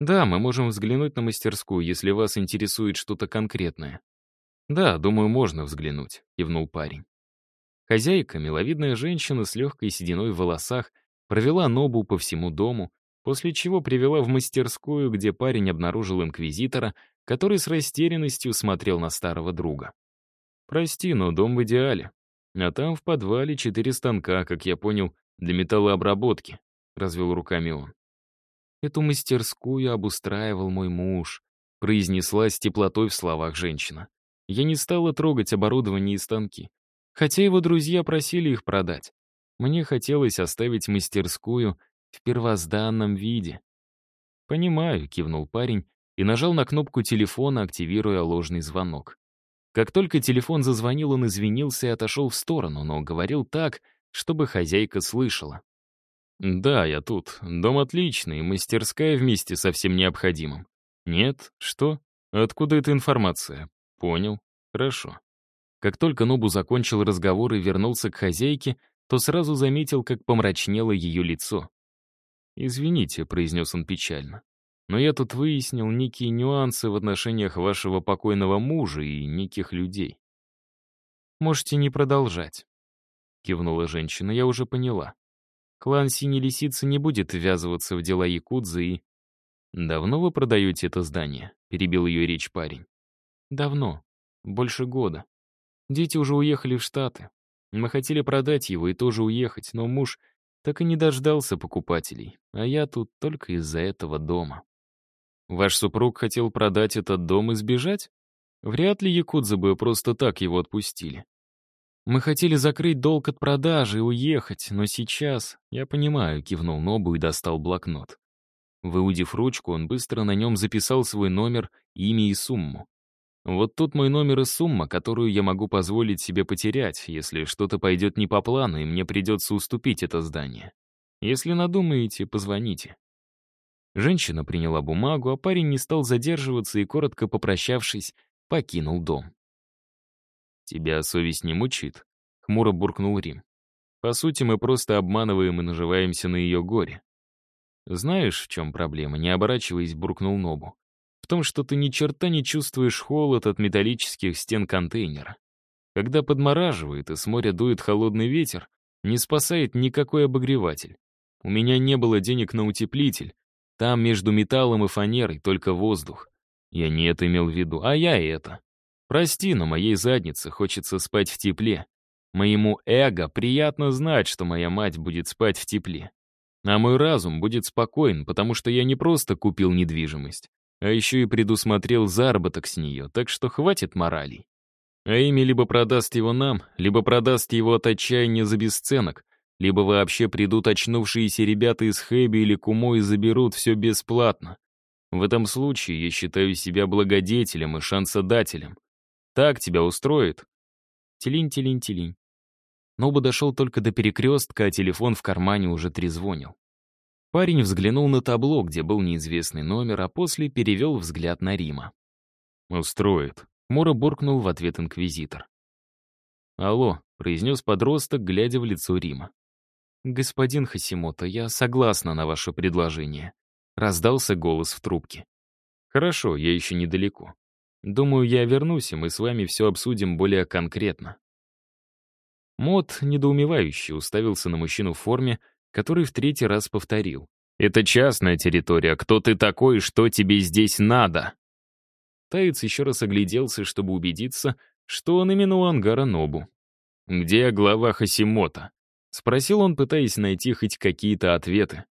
Да, мы можем взглянуть на мастерскую, если вас интересует что-то конкретное. Да, думаю, можно взглянуть, кивнул парень. Хозяйка, миловидная женщина с легкой сединой в волосах, провела Нобу по всему дому, после чего привела в мастерскую, где парень обнаружил инквизитора, который с растерянностью смотрел на старого друга. «Прости, но дом в идеале. А там в подвале четыре станка, как я понял, для металлообработки», — развел руками он. «Эту мастерскую обустраивал мой муж», — произнесла с теплотой в словах женщина. Я не стала трогать оборудование и станки, хотя его друзья просили их продать. Мне хотелось оставить мастерскую в первозданном виде. «Понимаю», — кивнул парень и нажал на кнопку телефона, активируя ложный звонок. Как только телефон зазвонил, он извинился и отошел в сторону, но говорил так, чтобы хозяйка слышала. «Да, я тут. Дом отличный, мастерская вместе со всем необходимым». «Нет? Что? Откуда эта информация?» «Понял. Хорошо». Как только Нобу закончил разговор и вернулся к хозяйке, то сразу заметил, как помрачнело ее лицо. «Извините», — произнес он печально. Но я тут выяснил некие нюансы в отношениях вашего покойного мужа и неких людей. Можете не продолжать. Кивнула женщина, я уже поняла. Клан Синей Лисицы не будет ввязываться в дела Якудзы и... «Давно вы продаете это здание?» — перебил ее речь парень. «Давно. Больше года. Дети уже уехали в Штаты. Мы хотели продать его и тоже уехать, но муж так и не дождался покупателей, а я тут только из-за этого дома». Ваш супруг хотел продать этот дом и сбежать? Вряд ли якудзы бы просто так его отпустили. Мы хотели закрыть долг от продажи и уехать, но сейчас, я понимаю, кивнул Нобу и достал блокнот. Выудив ручку, он быстро на нем записал свой номер, имя и сумму. Вот тут мой номер и сумма, которую я могу позволить себе потерять, если что-то пойдет не по плану, и мне придется уступить это здание. Если надумаете, позвоните. Женщина приняла бумагу, а парень не стал задерживаться и, коротко попрощавшись, покинул дом. «Тебя совесть не мучит?» — хмуро буркнул Рим. «По сути, мы просто обманываем и наживаемся на ее горе». «Знаешь, в чем проблема?» — не оборачиваясь, буркнул Нобу. «В том, что ты ни черта не чувствуешь холод от металлических стен контейнера. Когда подмораживает и с моря дует холодный ветер, не спасает никакой обогреватель. У меня не было денег на утеплитель, там между металлом и фанерой только воздух. Я не это имел в виду, а я это. Прости, но моей заднице хочется спать в тепле. Моему эго приятно знать, что моя мать будет спать в тепле. А мой разум будет спокоен, потому что я не просто купил недвижимость, а еще и предусмотрел заработок с нее, так что хватит моралей. А ими либо продаст его нам, либо продаст его от отчаяния за бесценок, либо вообще придут очнувшиеся ребята из Хэби или Кумо и заберут все бесплатно. В этом случае я считаю себя благодетелем и шансодателем. Так тебя устроит? Телинь-телинь-телинь. Ноба дошел только до перекрестка, а телефон в кармане уже трезвонил. Парень взглянул на табло, где был неизвестный номер, а после перевел взгляд на Рима. «Устроит», — Мура буркнул в ответ инквизитор. «Алло», — произнес подросток, глядя в лицо Рима. «Господин Хасимото, я согласна на ваше предложение», — раздался голос в трубке. «Хорошо, я еще недалеко. Думаю, я вернусь, и мы с вами все обсудим более конкретно». Мот, недоумевающе, уставился на мужчину в форме, который в третий раз повторил. «Это частная территория. Кто ты такой и что тебе здесь надо?» Таец еще раз огляделся, чтобы убедиться, что он именно у ангара Нобу. «Где глава Хасимота?» Спросил он, пытаясь найти хоть какие-то ответы.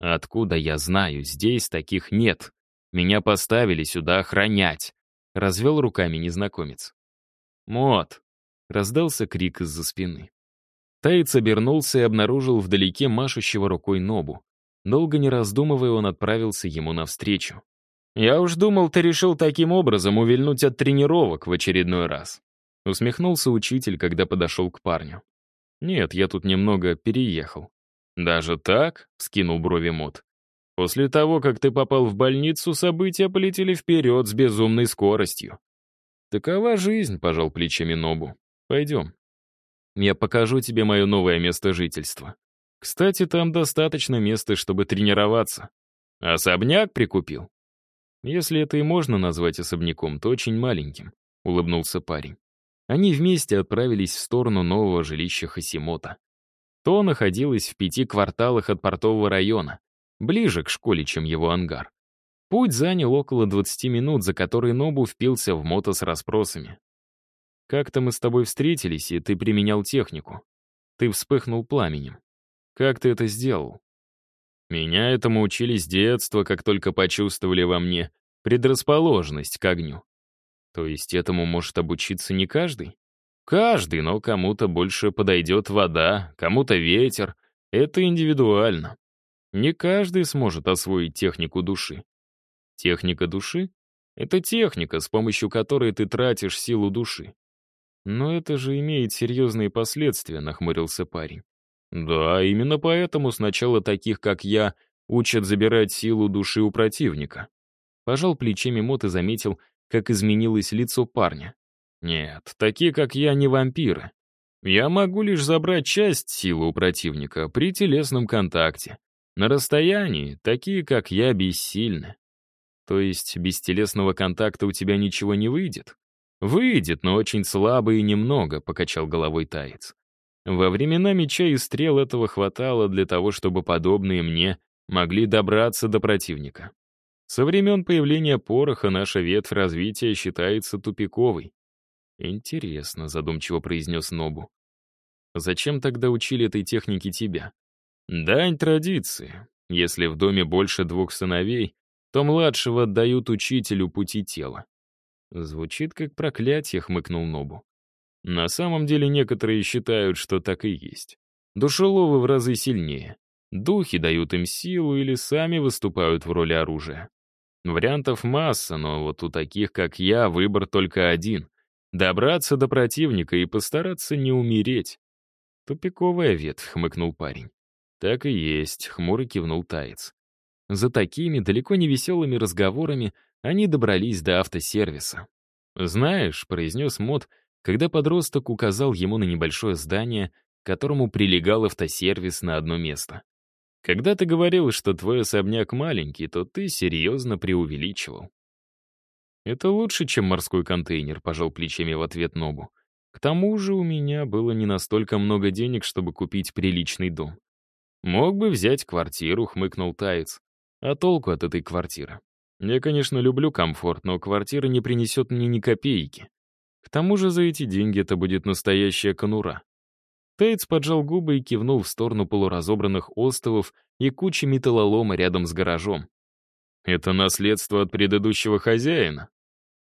«Откуда я знаю? Здесь таких нет. Меня поставили сюда охранять», — развел руками незнакомец. «Мот!» — раздался крик из-за спины. Таец обернулся и обнаружил вдалеке машущего рукой Нобу. Долго не раздумывая, он отправился ему навстречу. «Я уж думал, ты решил таким образом увильнуть от тренировок в очередной раз». Усмехнулся учитель, когда подошел к парню. «Нет, я тут немного переехал». «Даже так?» — скинул брови Мот. «После того, как ты попал в больницу, события полетели вперед с безумной скоростью». «Такова жизнь», — пожал плечами Нобу. «Пойдем. Я покажу тебе мое новое место жительства. Кстати, там достаточно места, чтобы тренироваться. Особняк прикупил?» «Если это и можно назвать особняком, то очень маленьким», — улыбнулся парень. Они вместе отправились в сторону нового жилища Хасимота. То находилось в пяти кварталах от портового района, ближе к школе, чем его ангар. Путь занял около 20 минут, за которые Нобу впился в мото с расспросами. «Как-то мы с тобой встретились, и ты применял технику. Ты вспыхнул пламенем. Как ты это сделал?» Меня этому учили с детства, как только почувствовали во мне предрасположенность к огню. То есть этому может обучиться не каждый? Каждый, но кому-то больше подойдет вода, кому-то ветер. Это индивидуально. Не каждый сможет освоить технику души. Техника души — это техника, с помощью которой ты тратишь силу души. Но это же имеет серьезные последствия, нахмурился парень. Да, именно поэтому сначала таких, как я, учат забирать силу души у противника. Пожал плечами Мот и заметил, как изменилось лицо парня. Нет, такие, как я, не вампиры. Я могу лишь забрать часть силы у противника при телесном контакте. На расстоянии такие, как я, бессильны. То есть без телесного контакта у тебя ничего не выйдет? Выйдет, но очень слабо и немного, покачал головой таец. Во времена меча и стрел этого хватало для того, чтобы подобные мне могли добраться до противника. Со времен появления пороха наша ветвь развития считается тупиковой. «Интересно», — задумчиво произнес Нобу. «Зачем тогда учили этой технике тебя?» «Дань традиции. Если в доме больше двух сыновей, то младшего отдают учителю пути тела». «Звучит как проклятие», — хмыкнул Нобу. «На самом деле некоторые считают, что так и есть. Душеловы в разы сильнее. Духи дают им силу или сами выступают в роли оружия. Вариантов масса, но вот у таких, как я, выбор только один — добраться до противника и постараться не умереть. «Тупиковая ветвь», — хмыкнул парень. «Так и есть», — хмуро кивнул Таец. За такими далеко не веселыми разговорами они добрались до автосервиса. «Знаешь», — произнес Мот, когда подросток указал ему на небольшое здание, к которому прилегал автосервис на одно место. Когда ты говорил, что твой особняк маленький, то ты серьезно преувеличивал. Это лучше, чем морской контейнер, пожал плечами в ответ Нобу. К тому же у меня было не настолько много денег, чтобы купить приличный дом. Мог бы взять квартиру, хмыкнул Таец. А толку от этой квартиры? Я, конечно, люблю комфорт, но квартира не принесет мне ни копейки. К тому же за эти деньги это будет настоящая конура. Тейтс поджал губы и кивнул в сторону полуразобранных остовов и кучи металлолома рядом с гаражом. «Это наследство от предыдущего хозяина?»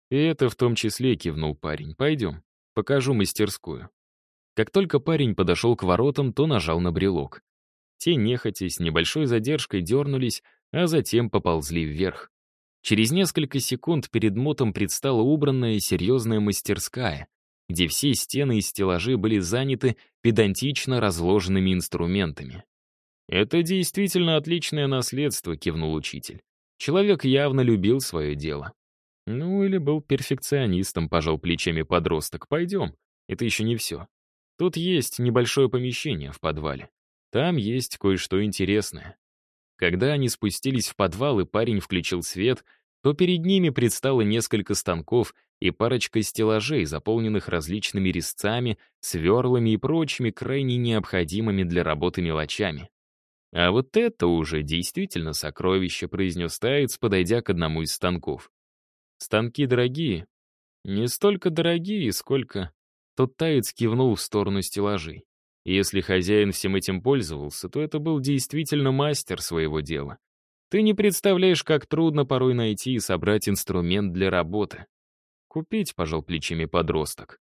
«И это в том числе», — кивнул парень. «Пойдем, покажу мастерскую». Как только парень подошел к воротам, то нажал на брелок. Те, нехотя, с небольшой задержкой дернулись, а затем поползли вверх. Через несколько секунд перед мотом предстала убранная и серьезная мастерская, где все стены и стеллажи были заняты педантично разложенными инструментами. «Это действительно отличное наследство», — кивнул учитель. Человек явно любил свое дело. Ну, или был перфекционистом, пожал плечами подросток. Пойдем, это еще не все. Тут есть небольшое помещение в подвале. Там есть кое-что интересное. Когда они спустились в подвал и парень включил свет, то перед ними предстало несколько станков и парочка стеллажей, заполненных различными резцами, сверлами и прочими крайне необходимыми для работы мелочами. «А вот это уже действительно сокровище», — произнес Таец, подойдя к одному из станков. «Станки дорогие. Не столько дорогие, сколько...» Тот Таец кивнул в сторону стеллажей. Если хозяин всем этим пользовался, то это был действительно мастер своего дела. Ты не представляешь, как трудно порой найти и собрать инструмент для работы. Купить, пожал плечами подросток.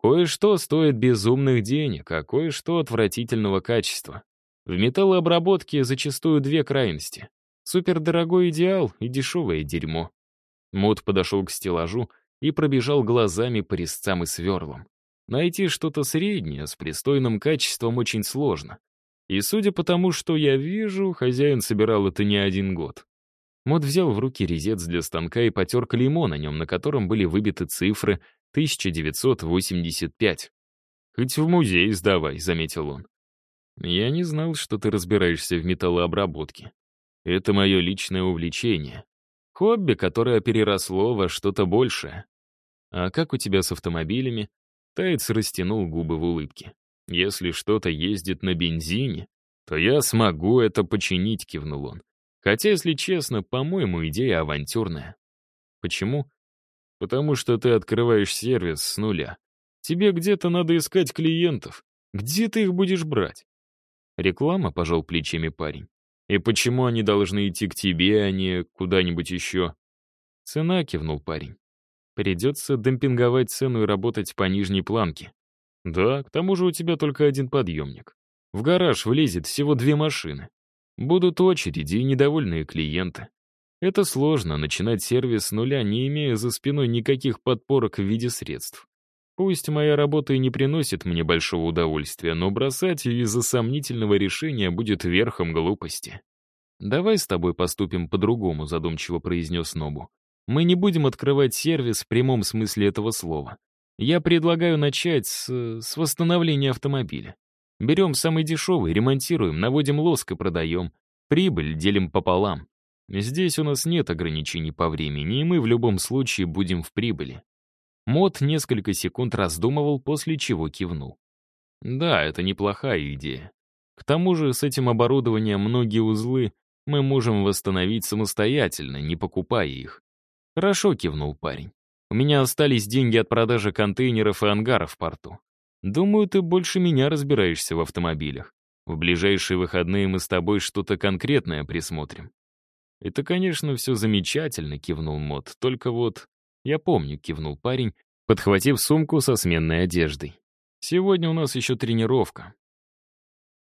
Кое-что стоит безумных денег, а кое-что отвратительного качества. В металлообработке зачастую две крайности. Супердорогой идеал и дешевое дерьмо. Мод подошел к стеллажу и пробежал глазами по резцам и сверлам. Найти что-то среднее с пристойным качеством очень сложно. И судя по тому, что я вижу, хозяин собирал это не один год. Мод взял в руки резец для станка и потер клеймо на нем, на котором были выбиты цифры 1985. «Хоть в музей сдавай», — заметил он. «Я не знал, что ты разбираешься в металлообработке. Это мое личное увлечение. Хобби, которое переросло во что-то большее. А как у тебя с автомобилями?» Тайц растянул губы в улыбке. «Если что-то ездит на бензине, то я смогу это починить», — кивнул он. Хотя, если честно, по-моему, идея авантюрная. Почему? Потому что ты открываешь сервис с нуля. Тебе где-то надо искать клиентов. Где ты их будешь брать? Реклама, пожал плечами парень. И почему они должны идти к тебе, а не куда-нибудь еще? Цена, кивнул парень. Придется демпинговать цену и работать по нижней планке. Да, к тому же у тебя только один подъемник. В гараж влезет всего две машины. Будут очереди и недовольные клиенты. Это сложно, начинать сервис с нуля, не имея за спиной никаких подпорок в виде средств. Пусть моя работа и не приносит мне большого удовольствия, но бросать ее из-за сомнительного решения будет верхом глупости. «Давай с тобой поступим по-другому», — задумчиво произнес Нобу. «Мы не будем открывать сервис в прямом смысле этого слова. Я предлагаю начать с, с восстановления автомобиля. Берем самый дешевый, ремонтируем, наводим лоск и продаем. Прибыль делим пополам. Здесь у нас нет ограничений по времени, и мы в любом случае будем в прибыли. Мод несколько секунд раздумывал, после чего кивнул. Да, это неплохая идея. К тому же с этим оборудованием многие узлы мы можем восстановить самостоятельно, не покупая их. Хорошо, кивнул парень. У меня остались деньги от продажи контейнеров и ангаров в порту. Думаю, ты больше меня разбираешься в автомобилях. В ближайшие выходные мы с тобой что-то конкретное присмотрим. Это, конечно, все замечательно, кивнул Мот. Только вот... Я помню, кивнул парень, подхватив сумку со сменной одеждой. Сегодня у нас еще тренировка.